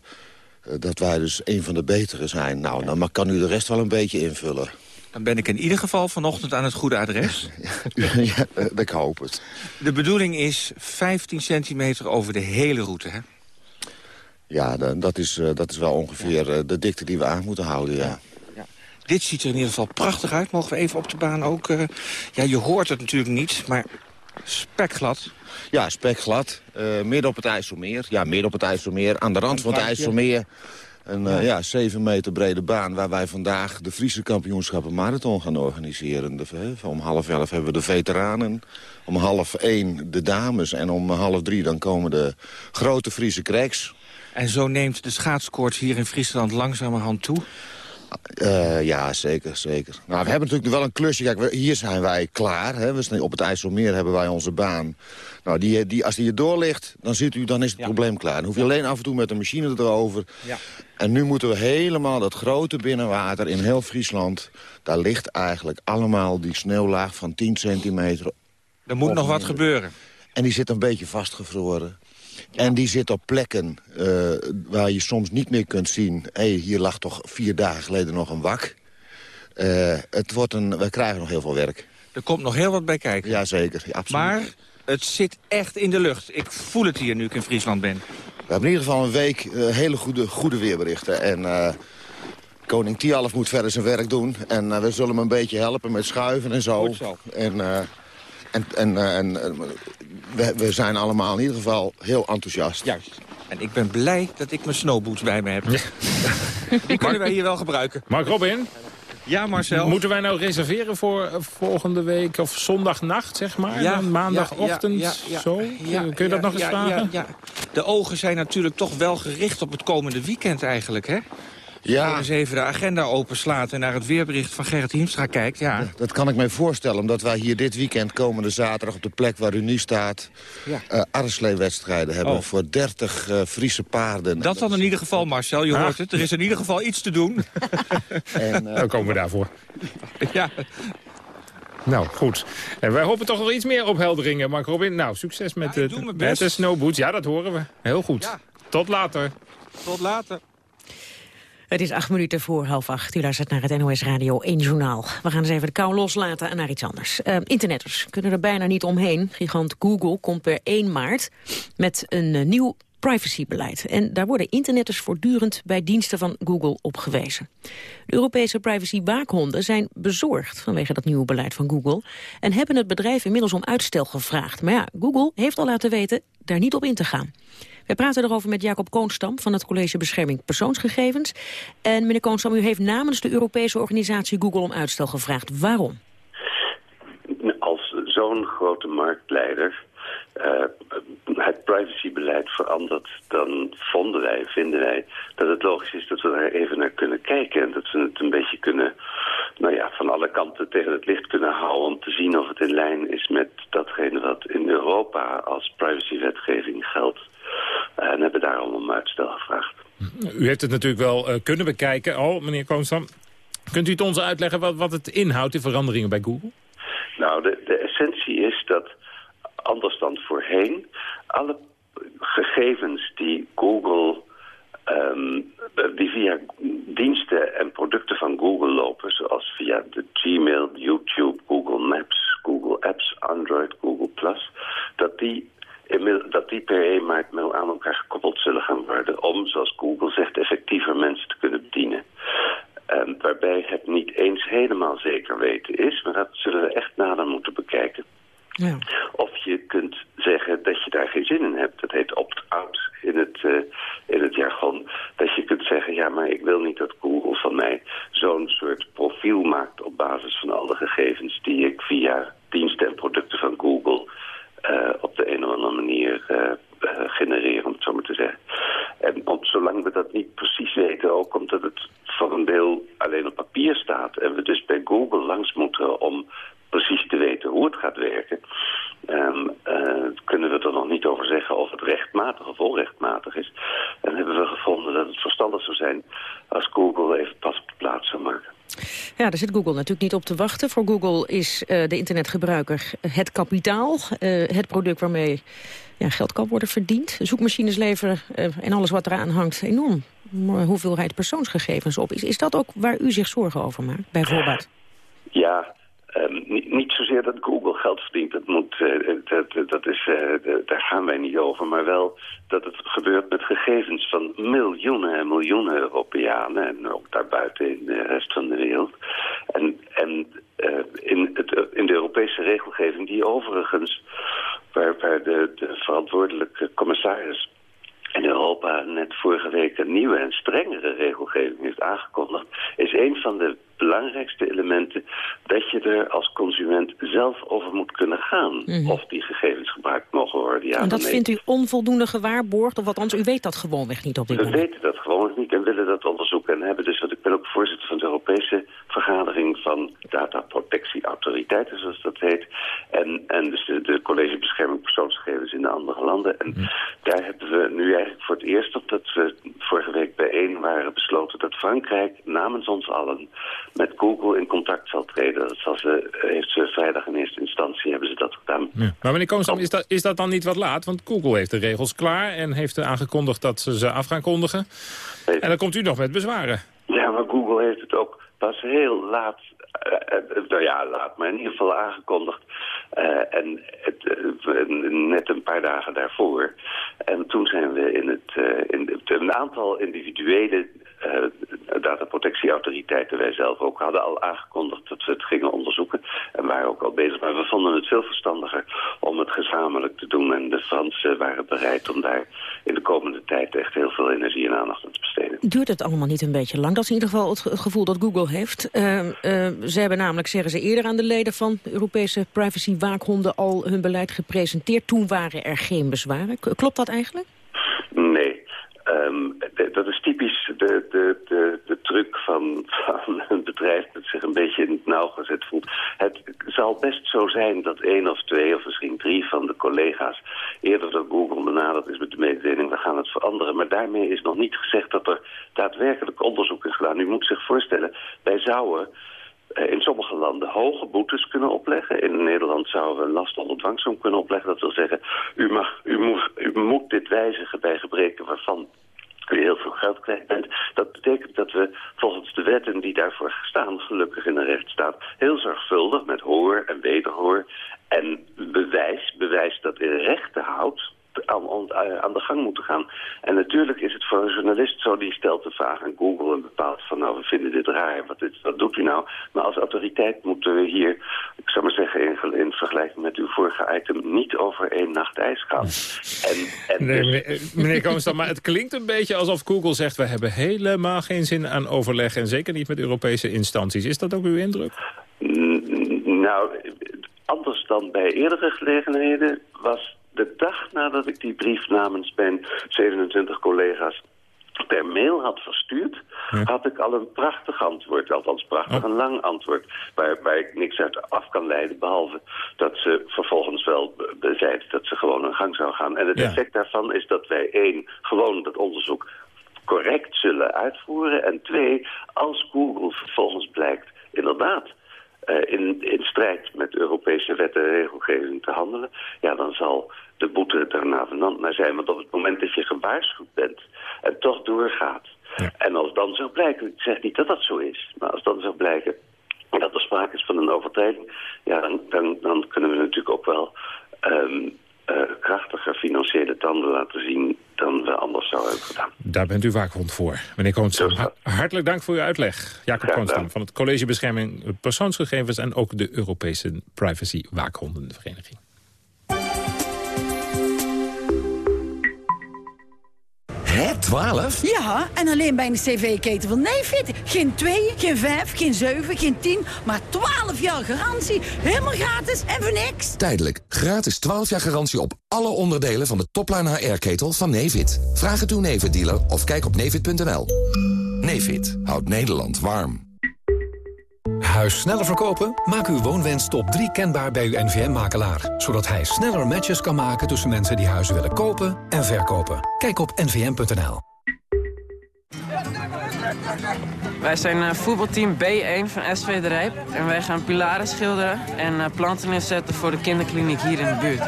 dat wij dus een van de betere zijn. Nou, dan kan u de rest wel een beetje invullen. Dan ben ik in ieder geval vanochtend aan het goede adres. *laughs* ja, ik hoop het. De bedoeling is 15 centimeter over de hele route, hè? Ja, dat is, dat is wel ongeveer ja. de dikte die we aan moeten houden, ja. ja. Dit ziet er in ieder geval prachtig uit. Mogen we even op de baan ook... Uh, ja, je hoort het natuurlijk niet, maar spekglad. Ja, spekglad. Uh, midden op het IJsselmeer. Ja, midden op het IJsselmeer. Aan de rand van het IJsselmeer. Een uh, ja, 7 meter brede baan waar wij vandaag de Friese kampioenschappen marathon gaan organiseren. De, om half elf hebben we de veteranen. Om half één de dames. En om half drie dan komen de grote Friese cracks. En zo neemt de schaatskoorts hier in Friesland langzamerhand toe? Uh, ja, zeker, zeker. Nou, we hebben natuurlijk wel een klusje. Kijk, we, hier zijn wij klaar. Hè. We zijn op het IJsselmeer hebben wij onze baan. Nou, die, die, als die hier door ligt, dan, ziet u, dan is het ja. probleem klaar. Dan hoef je ja. alleen af en toe met de machine erover. Ja. En nu moeten we helemaal dat grote binnenwater in heel Friesland... daar ligt eigenlijk allemaal die sneeuwlaag van 10 centimeter. Er moet nog wat gebeuren. En die zit een beetje vastgevroren. En die zit op plekken uh, waar je soms niet meer kunt zien... hé, hey, hier lag toch vier dagen geleden nog een wak. Uh, het wordt een, we krijgen nog heel veel werk. Er komt nog heel wat bij kijken. Jazeker, ja, absoluut. Maar het zit echt in de lucht. Ik voel het hier nu ik in Friesland ben. We hebben in ieder geval een week uh, hele goede, goede weerberichten. En koning Tialf moet verder zijn werk doen. En we zullen hem een beetje helpen met schuiven en zo. Goed zo. En, en, en, en we, we, zijn allemaal in ieder geval heel enthousiast. Juist. En ik ben blij dat ik mijn snowboots bij me heb. Ja. *laughs* Die kunnen wij hier wel gebruiken. Mark Robin? Ja, Marcel? Moeten wij nou reserveren voor volgende week of zondagnacht, zeg maar? Ja, Dan maandagochtend, ja, ja, zo? Kun je dat nog eens vragen? Ja, De ogen zijn natuurlijk toch wel gericht op het komende weekend eigenlijk, hè? Ja. Als je eens even de agenda openslaat en naar het weerbericht van Gerrit Hiemstra kijkt, ja. Dat kan ik mij voorstellen, omdat wij hier dit weekend komende zaterdag... op de plek waar u nu staat, ja. uh, arresleewedstrijden hebben... Oh. voor 30 uh, Friese paarden. Dat dan in ieder geval, Marcel, je Ah. hoort het. Er is in ieder geval iets te doen. *laughs* en, uh, Dan komen we daarvoor. ja. Nou, goed. En wij hopen toch nog iets meer ophelderingen, Mark Robin. Nou, succes met, Ja, de, doe mijn met best. de snowboots. Ja, dat horen we. Heel goed. Ja. Tot later. Tot later. Het is acht minuten voor half acht. U luistert naar het NOS Radio 1 Journaal. We gaan eens even de kou loslaten en naar iets anders. Uh, internetters kunnen er bijna niet omheen. Gigant Google komt per 1 maart met een uh, nieuw privacybeleid. En daar worden internetters voortdurend bij diensten van Google op gewezen. De Europese privacywaakhonderen zijn bezorgd vanwege dat nieuwe beleid van Google... en hebben het bedrijf inmiddels om uitstel gevraagd. Maar ja, Google heeft al laten weten daar niet op in te gaan. Wij praten erover met Jacob Koonstam van het College Bescherming Persoonsgegevens. En meneer Koonstam, u heeft namens de Europese organisatie Google om uitstel gevraagd. Waarom? Als zo'n grote marktleider uh, het privacybeleid verandert, dan vonden wij, vinden wij, dat het logisch is dat we daar even naar kunnen kijken. En dat we het een beetje kunnen, nou ja, van alle kanten tegen het licht kunnen houden om te zien of het in lijn is met datgene wat in Europa als privacywetgeving geldt. En hebben daarom om uitstel gevraagd. U heeft het natuurlijk wel uh, kunnen bekijken al, meneer Koonstam. Kunt u het ons uitleggen wat, wat het inhoudt, de veranderingen bij Google? Nou, de, de essentie is dat, anders dan voorheen, alle gegevens die Google, um, die via diensten en producten van Google lopen, zoals via de Gmail, YouTube, Google Maps, Google Apps, Android, Google Plus, dat die dat die per 1 maart aan elkaar gekoppeld zullen gaan worden... om, zoals Google zegt, effectiever mensen te kunnen bedienen. Um, waarbij het niet eens helemaal zeker weten is... maar dat zullen we echt nader moeten bekijken. Ja. Of je kunt zeggen dat je daar geen zin in hebt. Dat heet opt-out in, het, uh, in het jargon. Dat je kunt zeggen, ja, maar ik wil niet dat Google van mij zo'n soort profiel maakt... op basis van alle gegevens die ik via diensten en producten van Google... Uh, op de een of andere manier uh, uh, genereren, om het zo maar te zeggen. En om, zolang we dat niet precies weten, ook omdat het voor een deel alleen op papier staat... en we dus bij Google langs moeten om precies te weten hoe het gaat werken... Um, kunnen we er nog niet over zeggen of het rechtmatig of onrechtmatig is. En hebben we gevonden dat het verstandig zou zijn als Google even pas op de plaats zou maken. Ja, daar zit Google natuurlijk niet op te wachten. Voor Google is uh, de internetgebruiker het kapitaal, uh, het product waarmee ja, geld kan worden verdiend. Zoekmachines leveren uh, en alles wat eraan hangt enorm hoeveelheid persoonsgegevens op. Is, is dat ook waar u zich zorgen over maakt, bijvoorbeeld? Ja, Um, niet, zozeer dat Google geld verdient, dat, moet, dat, dat is, daar gaan wij niet over. Maar wel dat het gebeurt met gegevens van miljoenen en miljoenen Europeanen... en ook daarbuiten in de rest van de wereld. En, en uh, in, het, in de Europese regelgeving die overigens... waar, waar de, de verantwoordelijke commissaris in Europa net vorige week een nieuwe en strengere regelgeving heeft aangekondigd... is een van de belangrijkste elementen dat je er als consument zelf over moet kunnen gaan. Mhm. Of die gegevens gebruikt mogen worden. Ja, en dat vindt u onvoldoende gewaarborgd? Of althans, u weet dat gewoonweg niet op dit We moment? weten dat gewoon niet en willen dat onderzoeken. En hebben dus, want ik ben ook voorzitter van de Europese vergadering van dataprotectieautoriteiten, zoals dat heet. En, en dus de, de college bescherming persoonsgegevens in de andere landen. En daar hebben we nu eigenlijk voor het eerst, omdat we vorige week bijeen waren besloten dat Frankrijk namens ons allen met Google in contact zal treden. Dat zal ze, heeft ze vrijdag in eerste instantie hebben ze dat gedaan. Ja. Maar meneer Koonstam, is dat, is dat dan niet wat laat? Want Google heeft de regels klaar en heeft aangekondigd dat ze ze af gaan kondigen. En dan komt u nog met bezwaren. Ja, maar Google heeft het ook pas heel laat, uh, uh, nou ja, laat, maar in ieder geval aangekondigd. Uh, en het, net een paar dagen daarvoor. En toen zijn we in het, in het, een aantal individuele dataprotectieautoriteiten, wij zelf ook, hadden al aangekondigd dat we het gingen onderzoeken. En waren ook al bezig. Maar we vonden het veel verstandiger om het gezamenlijk te doen. En de Fransen waren bereid om daar in de komende tijd echt heel veel energie en aandacht aan te besteden. Duurt het allemaal niet een beetje lang? Dat is in ieder geval het gevoel dat Google heeft. Uh, uh, ze hebben namelijk, zeggen ze eerder aan de leden van Europese privacy-waakhonden al hun beleid gepresenteerd. Toen waren er geen bezwaren. Klopt dat eigenlijk? Um, dat is typisch de, de, de, de truc van, van een bedrijf dat zich een beetje in het nauw gezet voelt. Het zal best zo zijn dat één of twee of misschien drie van de collega's eerder door Google benaderd is met de mededeling, we gaan het veranderen. Maar daarmee is nog niet gezegd dat er daadwerkelijk onderzoek is gedaan. U moet zich voorstellen, wij zouden in sommige landen hoge boetes kunnen opleggen. In Nederland zouden we last onder dwangsom kunnen opleggen. Dat wil zeggen, u, mag, u, moet, u moet dit wijzigen bij gebreken waarvan u heel veel geld kwijt bent. Dat betekent dat we volgens de wetten die daarvoor staan, gelukkig in een rechtsstaat, heel zorgvuldig met hoor en wederhoor en bewijs, bewijs dat in rechten houdt, aan, aan, de gang moeten gaan. En natuurlijk is het voor een journalist zo, die stelt de vraag aan Google en bepaalt van nou, we vinden dit raar, wat, dit, wat doet u nou? Maar als autoriteit moeten we hier, ik zou maar zeggen in, in vergelijking met uw vorige item, niet over één nacht ijs gaan. *laughs* En, en nee, dus... meneer, meneer Koonstam, maar het klinkt een beetje alsof Google zegt, we hebben helemaal geen zin aan overleg en zeker niet met Europese instanties. Is dat ook uw indruk? Nou, anders dan bij eerdere gelegenheden was de dag nadat ik die brief namens mijn 27 collega's per mail had verstuurd, ja. had ik al een prachtig antwoord, althans prachtig, oh. een lang antwoord, waar, waar ik niks uit af kan leiden, behalve dat ze vervolgens wel zei dat ze gewoon hun gang zou gaan. En het ja. effect daarvan is dat wij één, gewoon dat onderzoek correct zullen uitvoeren, en twee, als Google vervolgens blijkt, inderdaad, uh, in, in strijd met Europese wet en regelgeving te handelen, ja, dan zal de boete er navenant naar zijn. Want op het moment dat je gewaarschuwd bent en toch doorgaat... Ja. en als dan zou blijken, ik zeg niet dat dat zo is... maar als dan zou blijken dat er sprake is van een overtreding... ja, dan, dan, dan kunnen we natuurlijk ook wel... Um, uh, krachtige financiële tanden laten zien dan we anders zouden hebben gedaan. Daar bent u waakhond voor. Meneer Koonstam, hartelijk dank voor uw uitleg. Jacob Koonstam van het College Bescherming Persoonsgegevens... en ook de Europese Privacy Waakhondenvereniging. Hè, 12? Ja, en alleen bij een cv-keten van Nefit. Geen 2, geen 5, geen 7, geen 10, maar 12 jaar garantie. Helemaal gratis en voor niks. Tijdelijk. Gratis 12 jaar garantie op alle onderdelen van de topline HR-ketel van Nefit. Vraag het uw Nefit-dealer of kijk op nefit.nl. Nefit houdt Nederland warm. Huis sneller verkopen? Maak uw woonwens top 3 kenbaar bij uw NVM-makelaar. Zodat hij sneller matches kan maken tussen mensen die huizen willen kopen en verkopen. Kijk op nvm.nl. Wij zijn uh, voetbalteam B1 van SV De Rijp. En wij gaan pilaren schilderen en uh, planten inzetten voor de kinderkliniek hier in de buurt.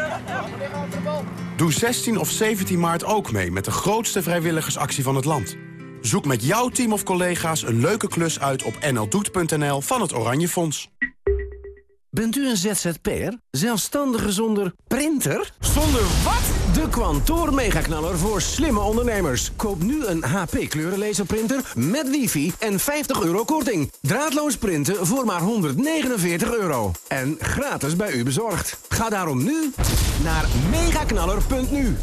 Doe 16 of 17 maart ook mee met de grootste vrijwilligersactie van het land. Zoek met jouw team of collega's een leuke klus uit op nldoet.nl van het Oranje Fonds. Bent u een ZZP'er? Zelfstandige zonder printer? Zonder wat? De Quantoor Megaknaller voor slimme ondernemers. Koop nu een HP kleurenlaserprinter met wifi en 50 euro korting. Draadloos printen voor maar 149 euro. En gratis bij u bezorgd. Ga daarom nu naar megaknaller.nu.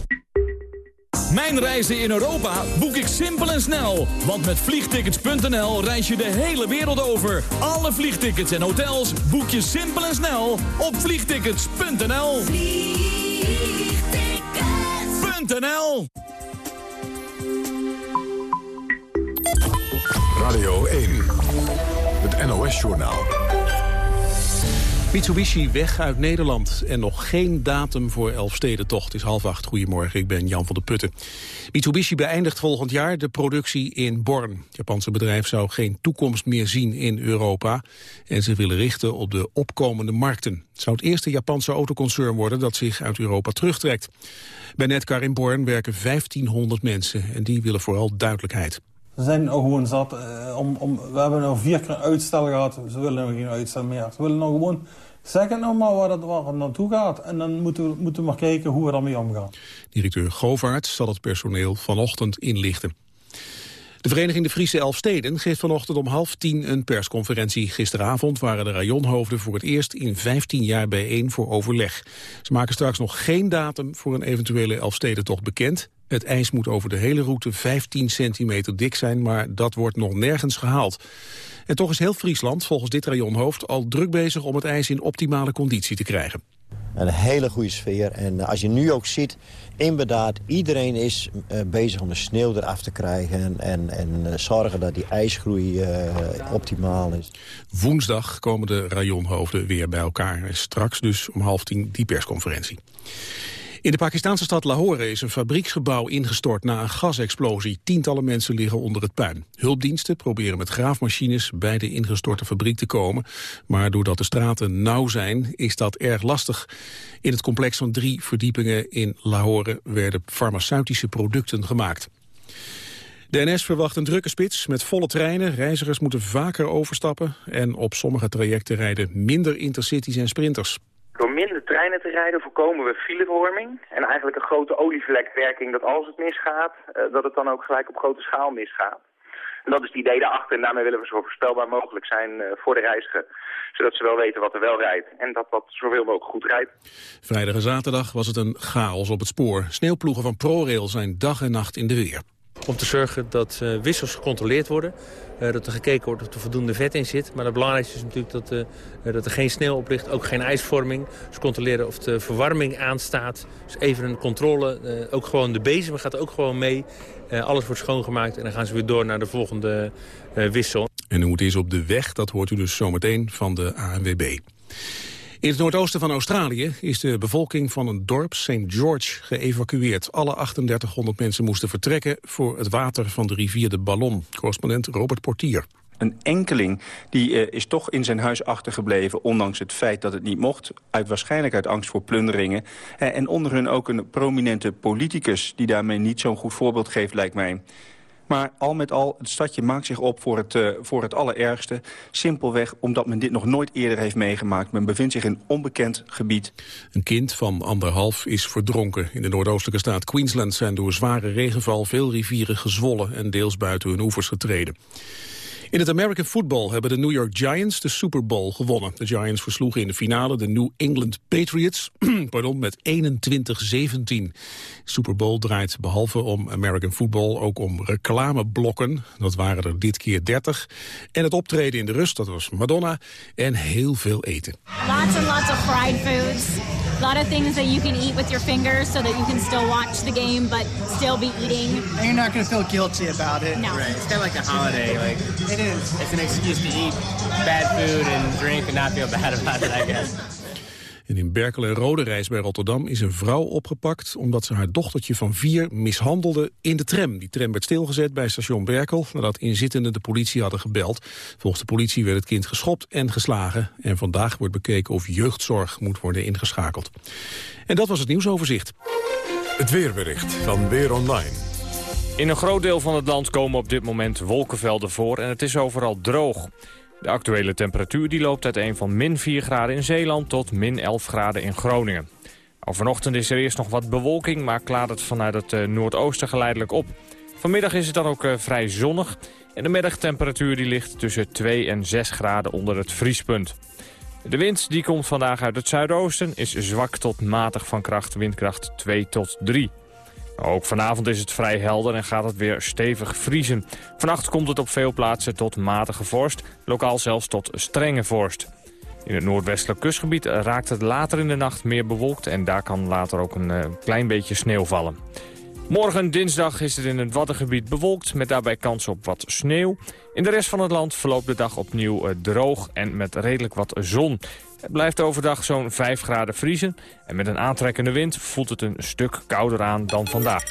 Mijn reizen in Europa boek ik simpel en snel. Want met vliegtickets.nl reis je de hele wereld over. Alle vliegtickets en hotels boek je simpel en snel op vliegtickets.nl. Vliegtickets.nl Radio 1, het NOS-journaal. Mitsubishi weg uit Nederland en nog geen datum voor Elfstedentocht. Het is half acht. Goedemorgen, ik ben Jan van der Putten. Mitsubishi beëindigt volgend jaar de productie in Born. Het Japanse bedrijf zou geen toekomst meer zien in Europa... en ze willen richten op de opkomende markten. Het zou het eerste Japanse autoconcern worden dat zich uit Europa terugtrekt. Bij Netcar in Born werken 1500 mensen en die willen vooral duidelijkheid. Ze zijn ook gewoon zat. Uh, om, om, we hebben nog vier keer uitstel gehad. Ze willen nog geen uitstel meer. Ze willen nog gewoon Zeg het nou maar waar het, naartoe gaat. En dan moeten we, moeten we maar kijken hoe we daarmee omgaan. Directeur Govaert zal het personeel vanochtend inlichten. De Vereniging de Friese Elfsteden geeft vanochtend om half tien een persconferentie. Gisteravond waren de rajonhoofden voor het eerst in 15 jaar bijeen voor overleg. Ze maken straks nog geen datum voor een eventuele Elfstedentocht bekend. Het ijs moet over de hele route 15 centimeter dik zijn, maar dat wordt nog nergens gehaald. En toch is heel Friesland, volgens dit rajonhoofd, al druk bezig om het ijs in optimale conditie te krijgen. Een hele goede sfeer. En als je nu ook ziet, inderdaad, iedereen is uh, bezig om de sneeuw eraf te krijgen... en, en uh, zorgen dat die ijsgroei uh, optimaal is. Woensdag komen de rajonhoofden weer bij elkaar. Straks dus om half tien die persconferentie. In de Pakistanse stad Lahore is een fabrieksgebouw ingestort na een gasexplosie. Tientallen mensen liggen onder het puin. Hulpdiensten proberen met graafmachines bij de ingestorte fabriek te komen. Maar doordat de straten nauw zijn, is dat erg lastig. In het complex van drie verdiepingen in Lahore werden farmaceutische producten gemaakt. De NS verwacht een drukke spits met volle treinen. Reizigers moeten vaker overstappen. En op sommige trajecten rijden minder intercities en sprinters. Door minder treinen te rijden voorkomen we filevorming. En eigenlijk een grote olievlekwerking dat als het misgaat, uh, dat het dan ook gelijk op grote schaal misgaat. En dat is het idee daarachter en daarmee willen we zo voorspelbaar mogelijk zijn uh, voor de reiziger. Zodat ze wel weten wat er wel rijdt en dat dat zoveel mogelijk goed rijdt. Vrijdag en zaterdag was het een chaos op het spoor. Sneeuwploegen van ProRail zijn dag en nacht in de weer. Om te zorgen dat uh, wissels gecontroleerd worden. Uh, dat er gekeken wordt of er voldoende vet in zit. Maar het belangrijkste is natuurlijk dat, uh, dat er geen sneeuw op ligt. Ook geen ijsvorming. Dus controleren of de verwarming aanstaat. Dus even een controle. ook gewoon de bezem gaat ook gewoon mee. alles wordt schoongemaakt en dan gaan ze weer door naar de volgende wissel. En hoe het is op de weg, dat hoort u dus zometeen van de ANWB. In het noordoosten van Australië is de bevolking van een dorp, St. George, geëvacueerd. Alle 3800 mensen moesten vertrekken voor het water van de rivier de Ballon. Correspondent Robert Portier. Een enkeling die uh, is toch in zijn huis achtergebleven... ondanks het feit dat het niet mocht. Uit, waarschijnlijk uit angst voor plunderingen. Uh, en onder hun ook een prominente politicus... die daarmee niet zo'n goed voorbeeld geeft, lijkt mij. Maar al met al, het stadje maakt zich op voor het, uh, voor het allerergste. Simpelweg omdat men dit nog nooit eerder heeft meegemaakt. Men bevindt zich in onbekend gebied. Een kind van anderhalf is verdronken. In de noordoostelijke staat Queensland zijn door zware regenval veel rivieren gezwollen en deels buiten hun oevers getreden. In het American Football hebben de New York Giants de Super Bowl gewonnen. De Giants versloegen in de finale de New England Patriots *clears throat* pardon, met 21-17. Super Bowl draait behalve om American Football ook om reclameblokken. Dat waren er dit keer 30. En het optreden in de rust, dat was Madonna. En heel veel eten. Lots and lots of fried foods. A lot of things that you can eat with your fingers so that you can still watch the game but still be eating. And you're not going to feel guilty about it. No. Right. It's kind of like a holiday. Like It is. It's an excuse to eat bad food and drink and not feel *laughs* bad about it, I guess. En in Berkel en Roderijs bij Rotterdam is een vrouw opgepakt... omdat ze haar dochtertje van vier mishandelde in de tram. Die tram werd stilgezet bij station Berkel... nadat inzittenden de politie hadden gebeld. Volgens de politie werd het kind geschopt en geslagen. En vandaag wordt bekeken of jeugdzorg moet worden ingeschakeld. En dat was het nieuwsoverzicht. Het weerbericht van Weer Online. In een groot deel van het land komen op dit moment wolkenvelden voor en het is overal droog. De actuele temperatuur die loopt uiteen van min 4 graden in Zeeland tot min 11 graden in Groningen. Al vanochtend is er eerst nog wat bewolking, maar klaart het vanuit het eh, noordoosten geleidelijk op. Vanmiddag is het dan ook eh, vrij zonnig en de middagtemperatuur die ligt tussen 2 en 6 graden onder het vriespunt. De wind die komt vandaag uit het zuidoosten, is zwak tot matig van kracht, windkracht 2 tot 3. Ook vanavond is het vrij helder en gaat het weer stevig vriezen. Vannacht komt het op veel plaatsen tot matige vorst, lokaal zelfs tot strenge vorst. In het noordwestelijk kustgebied raakt het later in de nacht meer bewolkt... en daar kan later ook een uh, klein beetje sneeuw vallen. Morgen dinsdag is het in het Waddengebied bewolkt... met daarbij kans op wat sneeuw. In de rest van het land verloopt de dag opnieuw uh, droog en met redelijk wat zon. Het blijft overdag zo'n 5 graden vriezen. En met een aantrekkende wind voelt het een stuk kouder aan dan vandaag.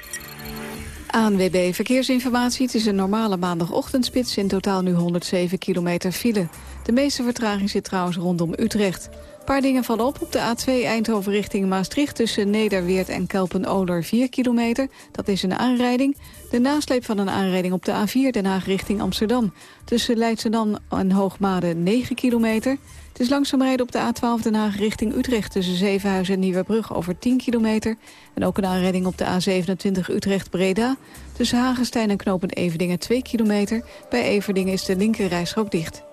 ANWB Verkeersinformatie. Het is een normale maandagochtendspits. In totaal nu 107 kilometer file. De meeste vertraging zit trouwens rondom Utrecht. Een paar dingen vallen op. Op de A2 Eindhoven richting Maastricht... tussen Nederweert en Kelpen-Oler 4 kilometer. Dat is een aanrijding. De nasleep van een aanrijding op de A4 Den Haag richting Amsterdam. Tussen Leidschendam en Hoogmade 9 kilometer. Het is langzaam rijden op de A12 Den Haag richting Utrecht... tussen Zevenhuizen en Nieuwebrug over 10 kilometer. En ook een aanrijding op de A27 Utrecht-Breda. Tussen Hagenstein en Knopen Everdingen 2 kilometer. Bij Everdingen is de linkerrijstrook dicht.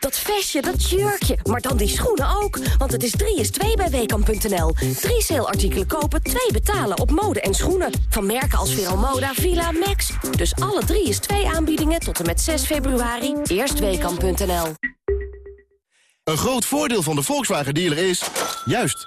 Dat vestje, dat jurkje, maar dan die schoenen ook. Want het is 3 is 2 bij Weekamp.nl. Drie saleartikelen kopen, twee betalen op mode en schoenen. Van merken als Veromoda, Villa, Max. Dus alle 3 is 2 aanbiedingen tot en met 6 februari. Eerst Weekamp.nl. Een groot voordeel van de Volkswagen dealer is... Juist,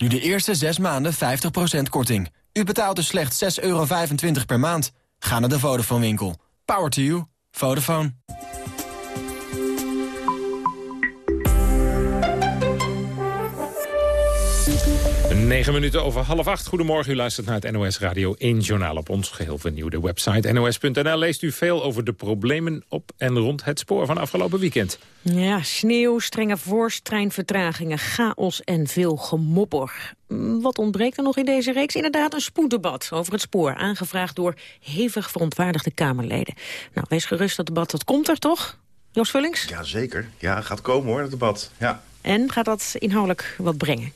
Nu de eerste 6 maanden 50% korting. U betaalt dus slechts 6,25 euro per maand. Ga naar de Vodafone winkel. Power to you. Vodafone. Negen minuten over half acht. Goedemorgen, u luistert naar het NOS Radio 1 Journaal. Op ons geheel vernieuwde website nos.nl leest u veel over de problemen op en rond het spoor van afgelopen weekend. Ja, sneeuw, strenge vorst, treinvertragingen, chaos en veel gemopper. Wat ontbreekt er nog in deze reeks? Inderdaad een spoeddebat over het spoor, aangevraagd door hevig verontwaardigde Kamerleden. Nou, wees gerust, dat debat dat komt er toch? Jos Vullings? Ja, zeker. Ja, gaat komen hoor, het debat. Ja. En gaat dat inhoudelijk wat brengen?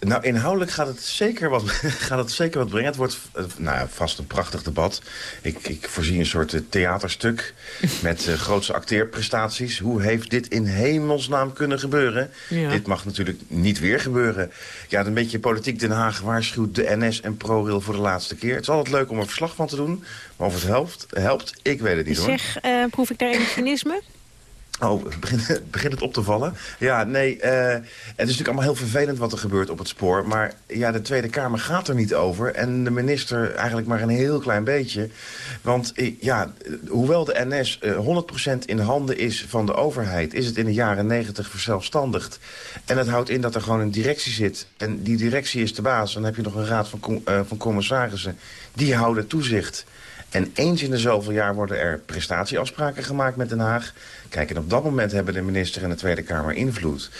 Nou, inhoudelijk gaat het zeker wat, *laughs* gaat het zeker wat brengen. Het wordt eh, nou ja, vast een prachtig debat. Ik, ik voorzie een soort eh, theaterstuk *laughs* met uh, grootste acteerprestaties. Hoe heeft dit in hemelsnaam kunnen gebeuren? Ja. Dit mag natuurlijk niet weer gebeuren. Ja, een beetje politiek Den Haag waarschuwt de NS en ProRail voor de laatste keer. Het is altijd leuk om er verslag van te doen. Maar of het helpt, helpt ik weet het niet hoor. Zeg, uh, proef ik daar enig cynisme? Oh, begint begin *laughs* het op te vallen? Ja, nee, uh, het is natuurlijk allemaal heel vervelend wat er gebeurt op het spoor. Maar ja, de Tweede Kamer gaat er niet over. En de minister eigenlijk maar een heel klein beetje. Want ja, hoewel de NS uh, 100% in handen is van de overheid... is het in de jaren 90 verzelfstandigd. En het houdt in dat er gewoon een directie zit. En die directie is de baas. Dan heb je nog een raad van, van commissarissen. Die houden toezicht. En eens in de zoveel jaar worden er prestatieafspraken gemaakt met Den Haag. Kijk, en op dat moment hebben de minister en de Tweede Kamer invloed.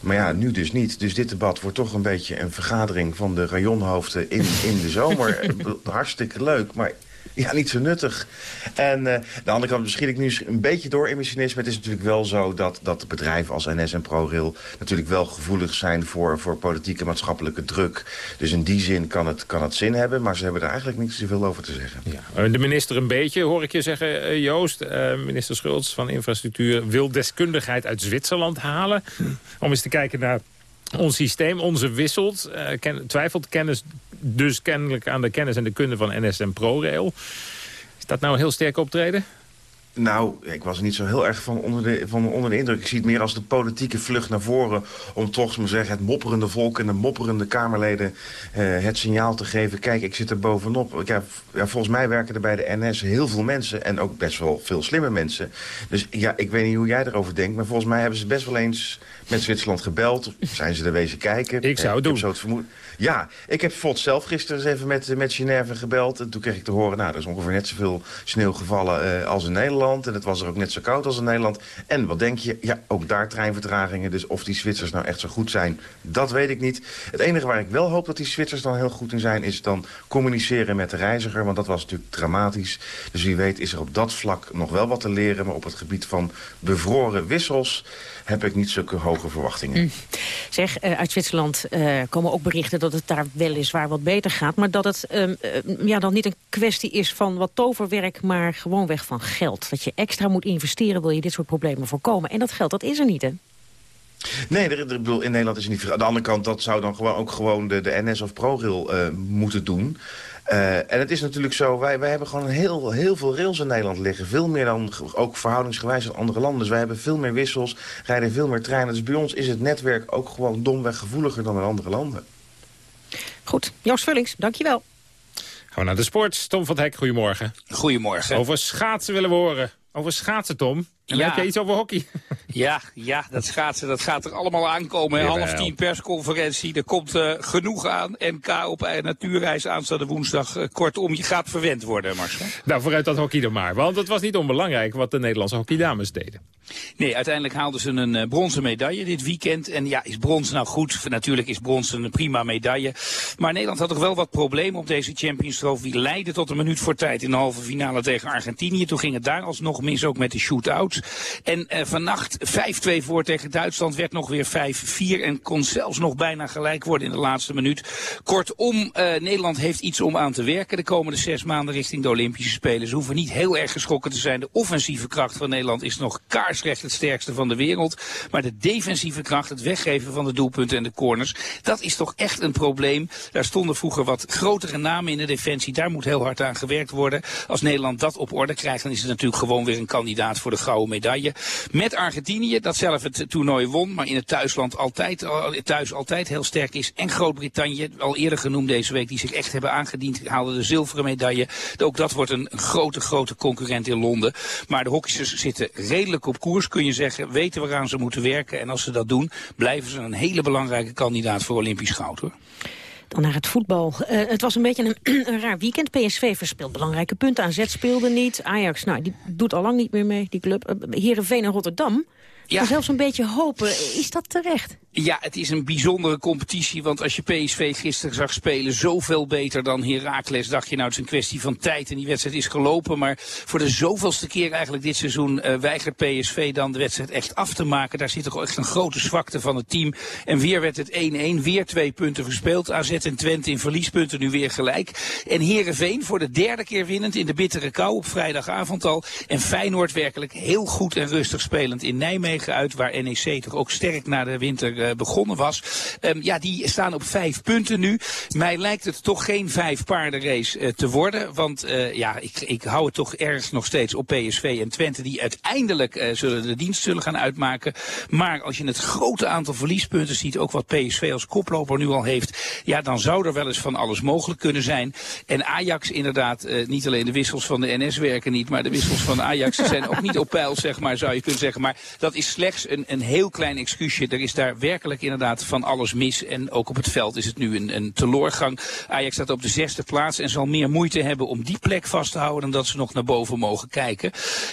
Maar ja, nu dus niet. Dus dit debat wordt toch een beetje een vergadering van de rayonhoofden in, in de zomer. *laughs* Hartstikke leuk, maar ja, niet zo nuttig. En uh, de andere kant misschien ik nu een beetje door cynisme. Het is natuurlijk wel zo dat, dat bedrijven als NS en ProRail... natuurlijk wel gevoelig zijn voor, voor politieke maatschappelijke druk. Dus in die zin kan het, kan het zin hebben. Maar ze hebben er eigenlijk niet zoveel over te zeggen. Ja. De minister een beetje, hoor ik je zeggen, eh, Joost. Minister Schultz van Infrastructuur wil deskundigheid uit Zwitserland halen. Om eens te kijken naar ons systeem, onze wisselt. Twijfelt kennis dus kennelijk aan de kennis en de kunde van NS en ProRail. Is dat nou een heel sterk optreden? Nou, ik was er niet zo heel erg van onder, de, van onder de indruk. Ik zie het meer als de politieke vlucht naar voren... om toch maar zeggen, het mopperende volk en de mopperende Kamerleden... Uh, het signaal te geven, kijk, ik zit er bovenop. Ja, ja, volgens mij werken er bij de NS heel veel mensen... en ook best wel veel slimme mensen. Dus ja, ik weet niet hoe jij erover denkt... maar volgens mij hebben ze best wel eens met Zwitserland gebeld. Zijn ze er wezen kijken? Ik zou het doen. Ik zo het vermoeden. Ja, ik heb bijvoorbeeld zelf gisteren eens even met, met Genève gebeld. En toen kreeg ik te horen, nou, er is ongeveer net zoveel sneeuw gevallen uh, als in Nederland. En het was er ook net zo koud als in Nederland. En wat denk je? Ja, ook daar treinvertragingen. Dus of die Zwitsers nou echt zo goed zijn, dat weet ik niet. Het enige waar ik wel hoop dat die Zwitsers dan heel goed in zijn... is dan communiceren met de reiziger. Want dat was natuurlijk dramatisch. Dus wie weet is er op dat vlak nog wel wat te leren. Maar op het gebied van bevroren wissels heb ik niet zulke hoge verwachtingen. Mm. Zeg, uh, uit Zwitserland uh, komen ook berichten dat het daar weliswaar wat beter gaat... maar dat het uh, ja, dan niet een kwestie is van wat toverwerk... maar gewoonweg van geld. Dat je extra moet investeren wil je dit soort problemen voorkomen. En dat geld, dat is er niet, hè? Nee, bedoel, in Nederland is het niet... Aan de andere kant, dat zou dan gewoon ook gewoon de, de NS of ProRail moeten doen... Uh, en het is natuurlijk zo, wij, wij hebben gewoon heel, heel veel rails in Nederland liggen. Veel meer dan, ook verhoudingsgewijs aan andere landen. Dus wij hebben veel meer wissels, rijden veel meer treinen. Dus bij ons is het netwerk ook gewoon domweg gevoeliger dan in andere landen. Goed, Joost Vullings, dankjewel. Gaan we naar de sport. Tom van het Hek, goedemorgen. Goedemorgen. Over schaatsen willen we horen. Over schaatsen, Tom. En ja. heb je iets over hockey. *laughs* Ja, ja, dat schaatsen, dat gaat er allemaal aankomen. Half tien persconferentie, er komt uh, genoeg aan. NK op een natuurreis aanstaande woensdag. Uh, kortom, je gaat verwend worden, Marcel. Nou, vooruit dat hockey dan maar. Want het was niet onbelangrijk wat de Nederlandse hockeydames deden. Nee, uiteindelijk haalden ze een uh, bronzen medaille dit weekend. En ja, is brons nou goed? Natuurlijk is brons een prima medaille. Maar Nederland had toch wel wat problemen op deze Champions Trophy. Leidde tot een minuut voor tijd in de halve finale tegen Argentinië. Toen ging het daar alsnog mis, ook met de shootout. En uh, vannacht 5-2 voor tegen Duitsland werd nog weer 5-4 en kon zelfs nog bijna gelijk worden in de laatste minuut. Kortom, uh, Nederland heeft iets om aan te werken de komende zes maanden richting de Olympische Spelen. Ze hoeven niet heel erg geschrokken te zijn. De offensieve kracht van Nederland is nog kaarsrecht het sterkste van de wereld. Maar de defensieve kracht, het weggeven van de doelpunten en de corners, dat is toch echt een probleem. Daar stonden vroeger wat grotere namen in de defensie. Daar moet heel hard aan gewerkt worden. Als Nederland dat op orde krijgt, dan is het natuurlijk gewoon weer een kandidaat voor de gouden medaille. Met Argentinië, dat zelf het toernooi won, maar in het thuisland altijd, thuis altijd heel sterk is. En Groot-Brittannië, al eerder genoemd deze week, die zich echt hebben aangediend, haalden de zilveren medaille. Ook dat wordt een grote, grote concurrent in Londen. Maar de hockeysters zitten redelijk op koers, kun je zeggen. Weten waaraan ze moeten werken. En als ze dat doen, blijven ze een hele belangrijke kandidaat voor Olympisch goud. Hoor. Dan naar het voetbal. Uh, het was een beetje een, *clears throat* een, raar weekend. PSV verspeelt belangrijke punten. AZ speelde niet. Ajax, nou, die doet al lang niet meer mee, die club. Uh, Heerenveen en Rotterdam ja. zelfs een beetje hopen. Is dat terecht? Ja, het is een bijzondere competitie. Want als je PSV gisteren zag spelen, zoveel beter dan Heracles, dacht je nou het is een kwestie van tijd. En die wedstrijd is gelopen. Maar voor de zoveelste keer eigenlijk dit seizoen uh, weigert PSV dan de wedstrijd echt af te maken. Daar zit toch echt een grote zwakte van het team. En weer werd het 1-1. Weer twee punten verspeeld. AZ en Twente in verliespunten nu weer gelijk. En Herenveen voor de derde keer winnend in de bittere kou op vrijdagavond al. En Feyenoord werkelijk heel goed en rustig spelend in Nijmegen uit, waar NEC toch ook sterk na de winter uh, begonnen was. Um, ja, die staan op vijf punten nu. Mij lijkt het toch geen vijf paarden race uh, te worden. Want uh, ja, ik, ik hou het toch erg nog steeds op PSV en Twente. Die uiteindelijk zullen de dienst zullen gaan uitmaken. Maar als je het grote aantal verliespunten ziet, ook wat PSV als koploper nu al heeft. Ja, dan zou er wel eens van alles mogelijk kunnen zijn. En Ajax inderdaad, niet alleen de wissels van de NS werken niet. Maar de wissels van Ajax zijn ook niet op peil, zeg maar, zou je kunnen zeggen. Maar dat is slechts een, een heel klein excuusje. Er is daar werkelijk inderdaad van alles mis. En ook op het veld is het nu een, een teloorgang. Ajax staat op de zesde plaats en zal meer moeite hebben om die plek vast te houden... dan dat ze nog naar boven mogen kijken.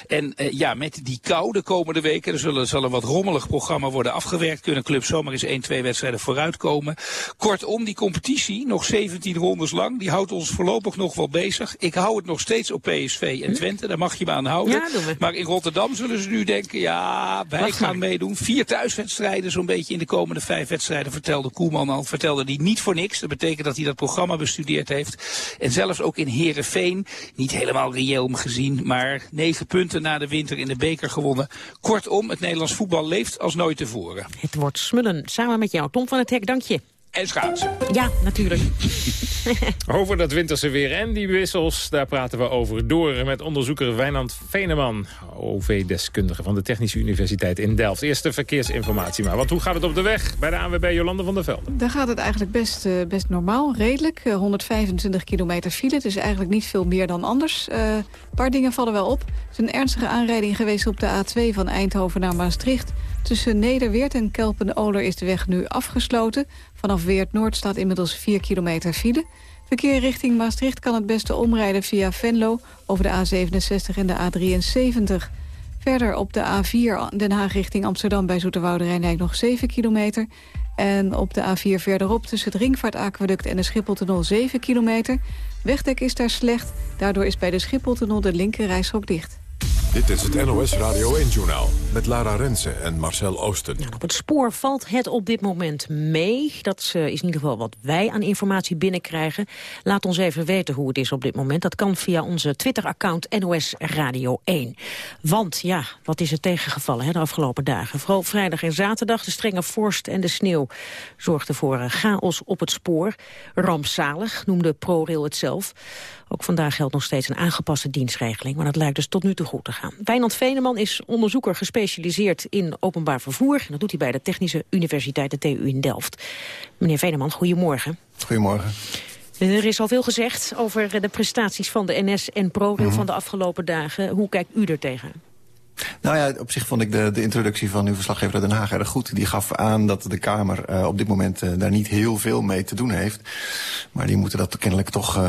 En uh, ja, met die kou de komende weken, er zullen, zal een wat rommelig programma worden afgewerkt. Kunnen clubs zomaar eens 1, 2 wedstrijden vooruitkomen. Kortom, die competitie, nog 17 rondes lang, die houdt ons voorlopig nog wel bezig. Ik hou het nog steeds op PSV en Twente, daar mag je me aan houden. Ja, maar in Rotterdam zullen ze nu denken, ja, wij gaan meedoen. Vier thuiswedstrijden zo'n beetje in de komende vijf wedstrijden vertelde Koeman al. Vertelde hij niet voor niks. Dat betekent dat hij dat programma bestudeerd heeft. En zelfs ook in Herenveen, niet helemaal reëel gezien, maar negen punten na de winter in de beker gewonnen. Kortom, het Nederlands voetbal leeft als nooit tevoren. Het wordt smullen. Samen met jou, Tom van het Hek, dank je. En schaatsen. Ja, natuurlijk. *laughs* over dat winterse weer en die wissels, daar praten we over door met onderzoeker Wijnand Veneman, OV-deskundige van de Technische Universiteit in Delft. Eerste verkeersinformatie maar, want hoe gaat het op de weg bij de ANWB Jolande van der Velden? Daar gaat het eigenlijk best, uh, best normaal, redelijk. Uh, 125 kilometer file, het is eigenlijk niet veel meer dan anders. Een uh, paar dingen vallen wel op. Er is een ernstige aanrijding geweest op de A2 van Eindhoven naar Maastricht. Tussen Nederweert en Kelpen-Oler is de weg nu afgesloten. Vanaf Weert-Noord staat inmiddels 4 kilometer file. Verkeer richting Maastricht kan het beste omrijden via Venlo... over de A67 en de A73. Verder op de A4 Den Haag richting Amsterdam bij Zoeterwoude Rijnwijk nog 7 kilometer. En op de A4 verderop tussen het Ringvaartaqueduct en de Schipholtunnel 7 kilometer. Wegdek is daar slecht. Daardoor is bij de Schipholtunnel de linker dicht. Dit is het NOS Radio 1-journaal met Lara Rensen en Marcel Oosten. Nou, op het spoor valt het op dit moment mee. Dat uh, is in ieder geval wat wij aan informatie binnenkrijgen. Laat ons even weten hoe het is op dit moment. Dat kan via onze Twitter-account NOS Radio 1. Want ja, wat is er tegengevallen hè, de afgelopen dagen? Vooral vrijdag en zaterdag, de strenge vorst en de sneeuw... zorgden voor uh, chaos op het spoor. Rampzalig, noemde ProRail het zelf. Ook vandaag geldt nog steeds een aangepaste dienstregeling, maar dat lijkt dus tot nu toe goed te gaan. Wijnand Veneman is onderzoeker gespecialiseerd in openbaar vervoer. En dat doet hij bij de Technische Universiteit, de TU in Delft. Meneer Veneman, goedemorgen. Goedemorgen. Er is al veel gezegd over de prestaties van de NS en ProRail mm van de afgelopen dagen. Hoe kijkt u er tegen? Nou ja, op zich vond ik de, de introductie van uw verslaggever uit Den Haag erg goed. Die gaf aan dat de Kamer uh, op dit moment uh, daar niet heel veel mee te doen heeft. Maar die moeten dat kennelijk toch uh,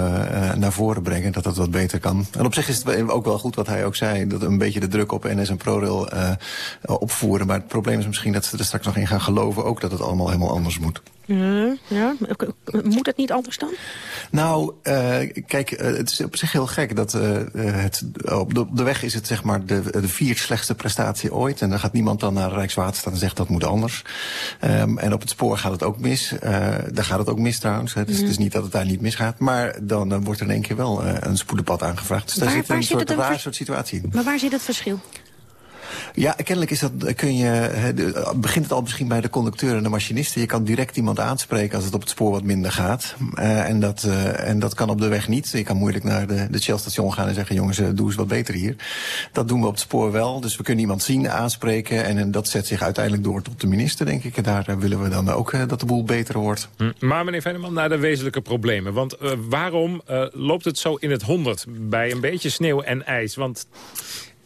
naar voren brengen, dat dat wat beter kan. En op zich is het ook wel goed wat hij ook zei, dat een beetje de druk op NS en ProRail opvoeren. Maar het probleem is misschien dat ze er straks nog in gaan geloven ook dat het allemaal helemaal anders moet. Ja, ja. Moet het niet anders dan? Nou, uh, kijk, uh, het is op zich heel gek dat uh, het, op, de, op de weg is het zeg maar de, de vier slechtste prestatie ooit. En dan gaat niemand dan naar Rijkswaterstaat en zegt dat moet anders. Um, en op het spoor gaat het ook mis. daar gaat het ook mis trouwens. Hè. Dus mm. het is niet dat het daar niet misgaat. Maar dan wordt er in één keer wel een spoedenpad aangevraagd. Dus daar waar, zit een soort raar soort situatie in. Maar waar zit het verschil? Ja, kennelijk is dat, kun je, begint het al misschien bij de conducteur en de machinisten. Je kan direct iemand aanspreken als het op het spoor wat minder gaat. Eh, en, dat, eh, en dat kan op de weg niet. Je kan moeilijk naar de, de Shell-station gaan en zeggen... jongens, eh, doe eens wat beter hier. Dat doen we op het spoor wel. Dus we kunnen iemand zien, aanspreken... en, en dat zet zich uiteindelijk door tot de minister, denk ik. En daar willen we dan ook dat de boel beter wordt. Hm. Maar meneer Venneman, naar de wezenlijke problemen. Want waarom loopt het zo in het honderd bij een beetje sneeuw en ijs? Want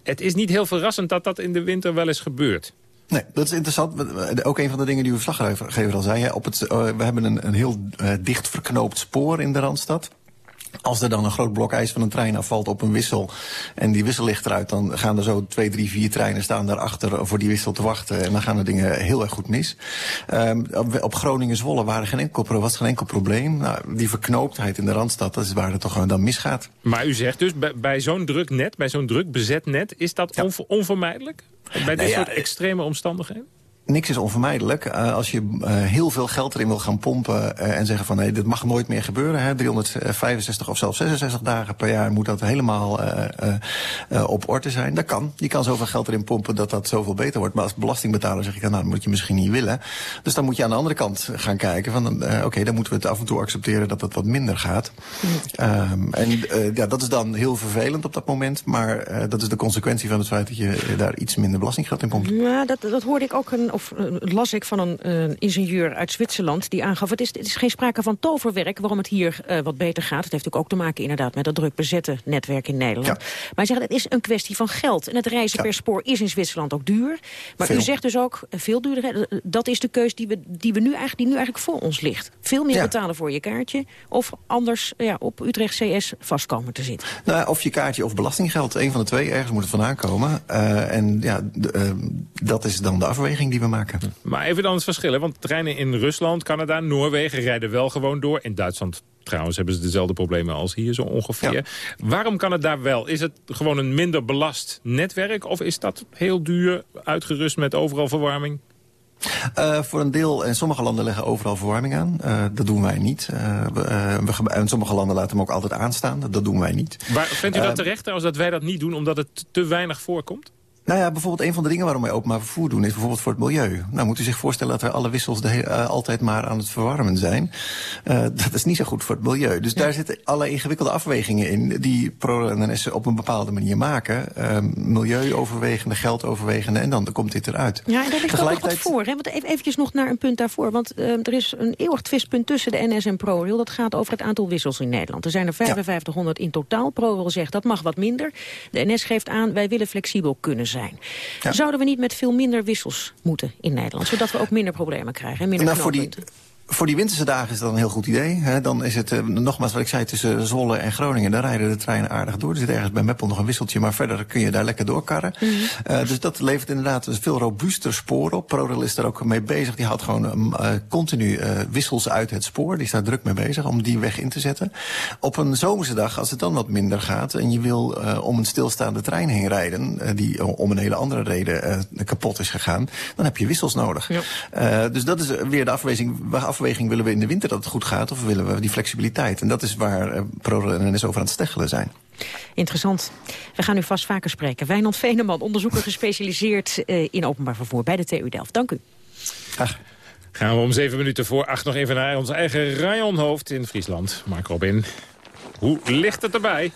het is niet heel verrassend dat dat in de winter wel eens gebeurt. Nee, dat is interessant. Ook een van de dingen die uw verslaggever al zei. hè, Op het, eh, we hebben een, een heel eh, dicht verknoopt spoor in de Randstad. Als er dan een groot blok ijs van een trein afvalt op een wissel... en die wissel ligt eruit, dan gaan er zo twee, drie, vier treinen staan daarachter... voor die wissel te wachten. En dan gaan de dingen heel erg goed mis. Ehm, op, Groningen-Zwolle waren geen enkel, was geen enkel probleem. Nou, die verknooptheid in de Randstad, dat is waar het toch gewoon dan misgaat. Maar u zegt dus, bij, bij zo'n druk net, bij zo'n druk bezet net... is dat onver- onvermijdelijk? Bij dit Nou ja, soort extreme omstandigheden? Niks is onvermijdelijk. Eh, als je eh, heel veel geld erin wil gaan pompen eh, en zeggen van nee, dit mag nooit meer gebeuren. Hè, 365 of zelfs 66 dagen per jaar moet dat helemaal op orde zijn. Dat kan. Je kan zoveel geld erin pompen dat dat zoveel beter wordt. Maar als belastingbetaler zeg ik dan, nou, dat moet je misschien niet willen. Dus dan moet je aan de andere kant gaan kijken van oké, dan moeten we het af en toe accepteren dat het wat minder gaat. Ehm, en ja, dat is dan heel vervelend op dat moment. Maar dat is de consequentie van het feit dat je daar iets minder belastinggeld in pompt. Ja, dat, dat hoorde ik ook, een, of eh, las ik van een eh, ingenieur uit Zwitserland... die aangaf, het is, het is geen sprake van toverwerk waarom het hier eh, wat beter gaat. Het heeft natuurlijk ook te maken inderdaad met dat druk bezette netwerk in Nederland. Maar hij zegt, het is een kwestie van geld. En het reizen per spoor is in Zwitserland ook duur. Maar Veel. u zegt dus ook, veel duurder. Dat is de keus die, we, die, we nu eigenlijk, die nu eigenlijk voor ons ligt. Veel meer Ja. betalen voor je kaartje... of anders ja, op Utrecht CS vast komen te zitten. Nou, of je kaartje of belastinggeld. Een van de twee, ergens moet het vandaan komen. En ja, dat is dan de afweging die we maken. Maar even dan het verschil, hè? want treinen in Rusland, Canada, Noorwegen rijden wel gewoon door. In Duitsland trouwens hebben ze dezelfde problemen als hier zo ongeveer. Waarom kan het daar wel? Is het gewoon een minder belast netwerk of is dat heel duur, uitgerust met overal verwarming? Eh, voor een deel, en sommige landen leggen overal verwarming aan. Eh, dat doen wij niet. Eh, we, en sommige landen laten hem ook altijd aanstaan. Dat doen wij niet. Waar, vindt u dat terecht trouwens dat wij dat niet doen omdat het te weinig voorkomt? Nou ja, bijvoorbeeld een van de dingen waarom wij openbaar vervoer doen... is bijvoorbeeld voor het milieu. Nou, moet u zich voorstellen dat wij alle wissels de eh, altijd maar aan het verwarmen zijn. Eh, dat is niet zo goed voor het milieu. Dus daar zitten alle ingewikkelde afwegingen in... die Pro en NS op een bepaalde manier maken. Eh, milieuoverwegende, geldoverwegende en dan komt dit eruit. Ja, en daar ligt ook nog wat voor. Hè? Want even, eventjes nog naar een punt daarvoor. Want eh, er is een eeuwig twistpunt tussen de NS en ProRail. Dat gaat over het aantal wissels in Nederland. Er zijn er 5500 in totaal. ProRail zegt dat mag wat minder. De NS geeft aan, wij willen flexibel kunnen zijn. Zouden we niet met veel minder wissels moeten in Nederland? Zodat we ook minder problemen krijgen en minder Nou, voor die, knooppunten? Voor die winterse dagen is dat een heel goed idee. Hè. Dan is het, eh, nogmaals wat ik zei, tussen Zwolle en Groningen... daar rijden de treinen aardig door. Er zit ergens bij Meppel nog een wisseltje... maar verder kun je daar lekker doorkarren. Eh, dus dat levert inderdaad een veel robuuster spoor op. ProRail is daar ook mee bezig. Die houdt gewoon eh, continu eh, wissels uit het spoor. Die is daar druk mee bezig om die weg in te zetten. Op een zomerse dag, als het dan wat minder gaat... en je wil om een stilstaande trein heen rijden... die om een hele andere reden kapot is gegaan... dan heb je wissels nodig. Dus dat is weer de afweging, afweging. Willen we in de winter dat het goed gaat... of willen we die flexibiliteit? En dat is waar eh, ProRail en NS over aan het steggelen zijn. Interessant. We gaan u vast vaker spreken. Wijnand Veneman, onderzoeker gespecialiseerd eh, in openbaar vervoer bij de TU Delft. Dank u. Gaan we om zeven minuten voor acht nog even naar ons eigen rayonhoofd in Friesland. Mark Robin, hoe ligt het erbij?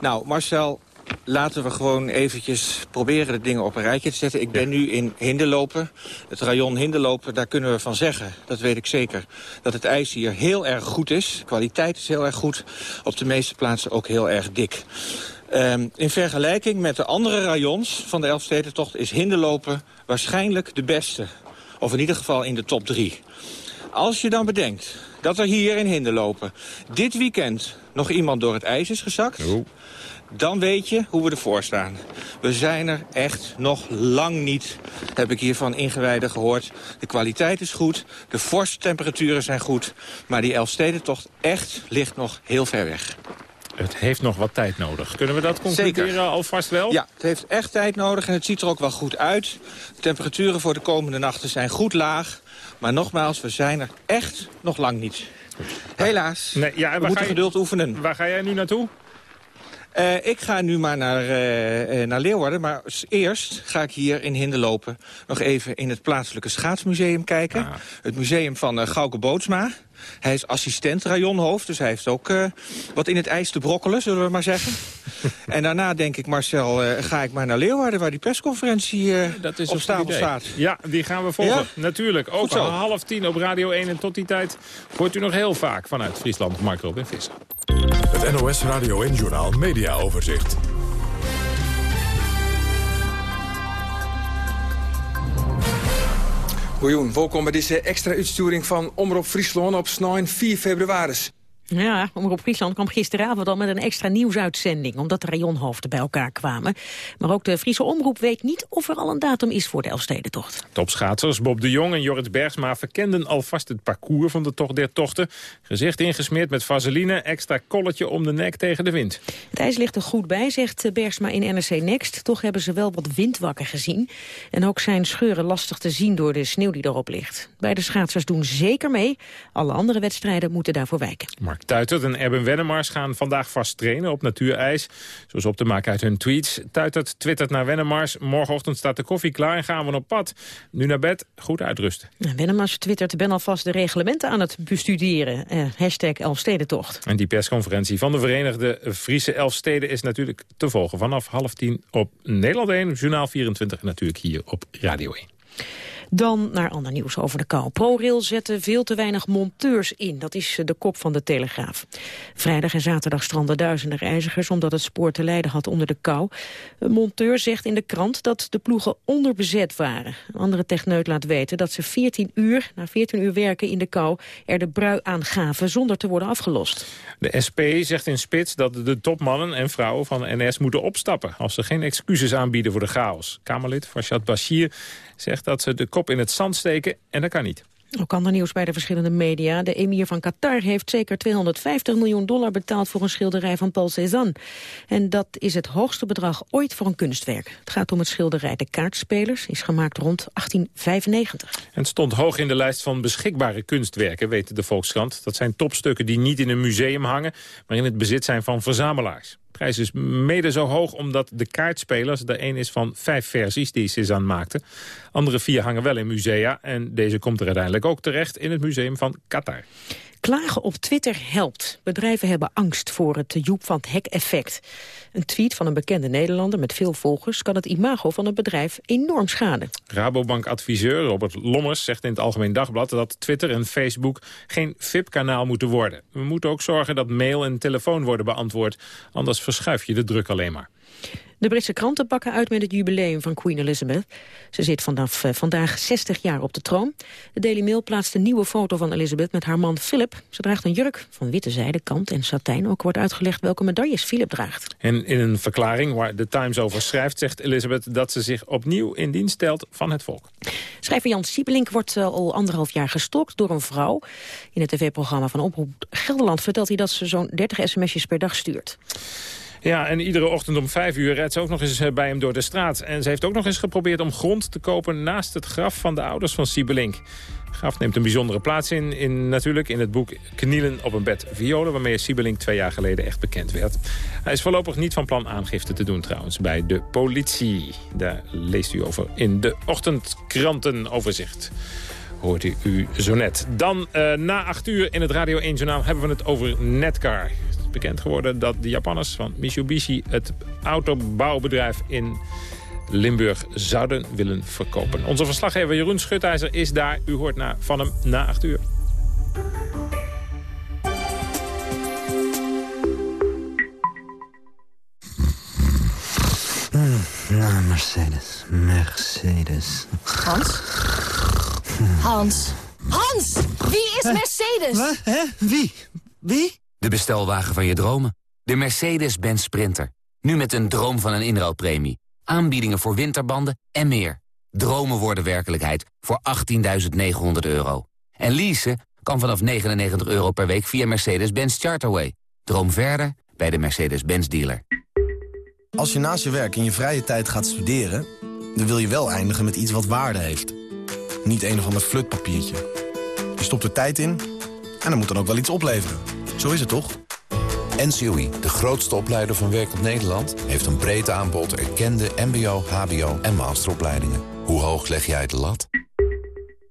Nou, Marcel, laten we gewoon eventjes proberen de dingen op een rijtje te zetten. Ik ben nu in Hinderlopen. Het rayon Hinderlopen, daar kunnen we van zeggen, dat weet ik zeker... dat het ijs hier heel erg goed is. De kwaliteit is heel erg goed. Op de meeste plaatsen ook heel erg dik. Um, in vergelijking met de andere rayons van de Elfstedentocht... is Hinderlopen waarschijnlijk de beste. Of in ieder geval in de top drie. Als je dan bedenkt dat er hier in Hinderlopen dit weekend nog iemand door het ijs is gezakt... dan weet je hoe we ervoor staan. We zijn er echt nog lang niet, heb ik hier van ingewijden gehoord. De kwaliteit is goed, de vorsttemperaturen zijn goed... maar die Elfstedentocht echt ligt nog heel ver weg. Het heeft nog wat tijd nodig. Kunnen we dat concluderen Zeker. alvast wel? Ja, het heeft echt tijd nodig en het ziet er ook wel goed uit. De temperaturen voor de komende nachten zijn goed laag. Maar nogmaals, we zijn er echt nog lang niet. Helaas. Nee, ja, we moeten je- geduld oefenen. Waar ga jij nu naartoe? Uh, ik ga nu maar naar, uh, naar Leeuwarden, maar eerst ga ik hier in Hinderlopen... nog even in het plaatselijke schaatsmuseum kijken. Ah. Het museum van uh, Gauke Bootsma. Hij is assistent rajonhoofd, dus hij heeft ook uh, wat in het ijs te brokkelen, zullen we maar zeggen. *laughs* en daarna denk ik, Marcel, uh, ga ik maar naar Leeuwarden... waar die persconferentie uh, dat is op stapel staat. Ja, die gaan we volgen. Ja? Natuurlijk. Ook om half tien op Radio 1. En tot die tijd hoort u nog heel vaak vanuit Friesland Mark Robin Visser. Het NOS Radio en Journal Media Overzicht. Miljoen, welkom bij deze extra uitsturing van Omroep Friesland op 4 februari. Ja, Omroep Friesland kwam gisteravond al met een extra nieuwsuitzending... omdat de rayonhoofden bij elkaar kwamen. Maar ook de Friese Omroep weet niet of er al een datum is voor de Elfstedentocht. Topschaatsers Bob de Jong en Jorrit Bergsma verkenden alvast het parcours van de Tocht der Tochten. Gezicht ingesmeerd met vaseline, extra kolletje om de nek tegen de wind. Het ijs ligt er goed bij, zegt Bergsma in NRC Next. Toch hebben ze wel wat windwakken gezien. En ook zijn scheuren lastig te zien door de sneeuw die erop ligt. Beide schaatsers doen zeker mee. Alle andere wedstrijden moeten daarvoor wijken. Mark Tuitert en Erben Wennemars gaan vandaag vast trainen op natuurijs. Zoals op te maken uit hun tweets. Tuitert twittert naar Wennemars. Morgenochtend staat de koffie klaar en gaan we op pad. Nu naar bed, goed uitrusten. Wennemars twittert, ben alvast de reglementen aan het bestuderen. Eh, hashtag Elfstedentocht. En die persconferentie van de Verenigde Friese Elfsteden... is natuurlijk te volgen vanaf half tien op Nederland 1, Journaal 24... en natuurlijk hier op Radio 1. Dan naar ander nieuws over de kou. ProRail zette veel te weinig monteurs in. Dat is de kop van de Telegraaf. Vrijdag en zaterdag stranden duizenden reizigers... omdat het spoor te lijden had onder de kou. Een monteur zegt in de krant dat de ploegen onderbezet waren. Een andere techneut laat weten dat ze 14 uur, na 14 uur werken in de kou... er de brui aan gaven zonder te worden afgelost. De SP zegt in Spits dat de topmannen en vrouwen van de NS moeten opstappen... als ze geen excuses aanbieden voor de chaos. Kamerlid Farshad Bashir zegt dat ze de kop in het zand steken en dat kan niet. Ook ander nieuws bij de verschillende media. De emir van Qatar heeft zeker 250 miljoen dollar betaald voor een schilderij van Paul Cézanne. En dat is het hoogste bedrag ooit voor een kunstwerk. Het gaat om het schilderij De Kaartspelers, is gemaakt rond 1895. En stond hoog in de lijst van beschikbare kunstwerken, weet de Volkskrant. Dat zijn topstukken die niet in een museum hangen, maar in het bezit zijn van verzamelaars prijs is mede zo hoog omdat de kaartspelers... er een is van vijf versies die Cézanne maakte. Andere vier hangen wel in musea. En deze komt er uiteindelijk ook terecht in het museum van Qatar. Klagen op Twitter helpt. Bedrijven hebben angst voor het Joep van het Hek-effect. Een tweet van een bekende Nederlander met veel volgers... kan het imago van het bedrijf enorm schaden. Rabobank-adviseur Robert Lommers zegt in het Algemeen Dagblad... dat Twitter en Facebook geen VIP-kanaal moeten worden. We moeten ook zorgen dat mail en telefoon worden beantwoord. Anders verschuif je de druk alleen maar. De Britse kranten pakken uit met het jubileum van Queen Elizabeth. Ze zit vanaf uh, vandaag 60 jaar op de troon. De Daily Mail plaatst een nieuwe foto van Elizabeth met haar man Philip. Ze draagt een jurk van witte zijde, kant en satijn. Ook wordt uitgelegd welke medailles Philip draagt. En in een verklaring waar de Times over schrijft... zegt Elizabeth dat ze zich opnieuw in dienst stelt van het volk. Schrijver Jan Siebelink wordt uh, al anderhalf jaar gestokt door een vrouw. In het tv-programma van Oproep Gelderland vertelt hij dat ze zo'n 30 sms'jes per dag stuurt. Ja, en iedere ochtend om vijf uur rijdt ze ook nog eens eh, bij hem door de straat. En ze heeft ook nog eens geprobeerd om grond te kopen naast het graf van de ouders van Siebelink. graf neemt een bijzondere plaats in, in, natuurlijk in het boek Knielen op een bed violen... waarmee Siebelink twee jaar geleden echt bekend werd. Hij is voorlopig niet van plan aangifte te doen trouwens bij de politie. Daar leest u over in de ochtendkrantenoverzicht hoort u, u zo net. Dan uh, na acht uur in het Radio 1 Journaal hebben we het over Netcar bekend geworden dat de Japanners van Mitsubishi... het autobouwbedrijf in Limburg zouden willen verkopen. Onze verslaggever Jeroen Schutijzer is daar. U hoort naar, van hem na 8 uur. Nou, Mercedes. Mercedes. Hans? Hans? Hans! Wie is Mercedes? Wat? Hè? Wie? Wie? De bestelwagen van je dromen. De Mercedes-Benz Sprinter. Nu met een droom van een inruilpremie. Aanbiedingen voor winterbanden en meer. Dromen worden werkelijkheid voor 18.900 euro. En leasen kan vanaf 99 euro per week via Mercedes-Benz Charterway. Droom verder bij de Mercedes-Benz dealer. Als je naast je werk in je vrije tijd gaat studeren... dan wil je wel eindigen met iets wat waarde heeft. Niet een of ander flutpapiertje. Je stopt er tijd in en dan moet dan ook wel iets opleveren. Zo is het toch? NCOI, de grootste opleider van werkend Nederland... heeft een breed aanbod erkende mbo, hbo en masteropleidingen. Hoe hoog leg jij de lat?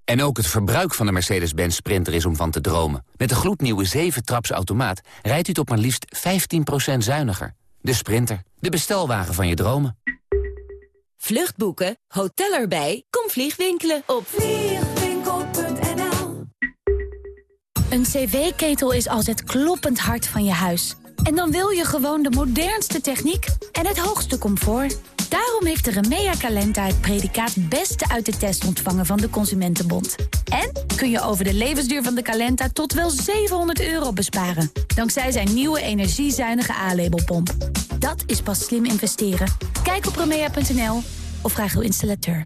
En ook het verbruik van de Mercedes-Benz Sprinter is om van te dromen. Met de gloednieuwe 7-traps automaat rijdt u tot maar liefst 15% zuiniger. De Sprinter, de bestelwagen van je dromen. Vluchtboeken, hotel erbij, kom vliegwinkelen op vliegwinkel.nl Een cv-ketel is als het kloppend hart van je huis. En dan wil je gewoon de modernste techniek en het hoogste comfort. Daarom heeft de Remea Calenta het predicaat Beste uit de test ontvangen van de Consumentenbond. En kun je over de levensduur van de Calenta tot wel 700 euro besparen. Dankzij zijn nieuwe energiezuinige A-labelpomp. Dat is pas slim investeren. Kijk op remea.nl of vraag uw installateur.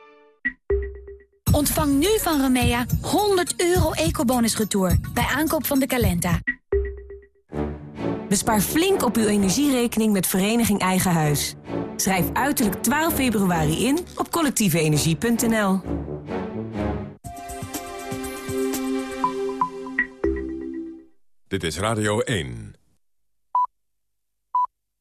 Ontvang nu van Remea 100 euro ecobonus retour bij aankoop van de Calenta. Bespaar flink op uw energierekening met Vereniging Eigen Huis. Schrijf uiterlijk 12 februari in op collectieveenergie.nl. Dit is Radio 1.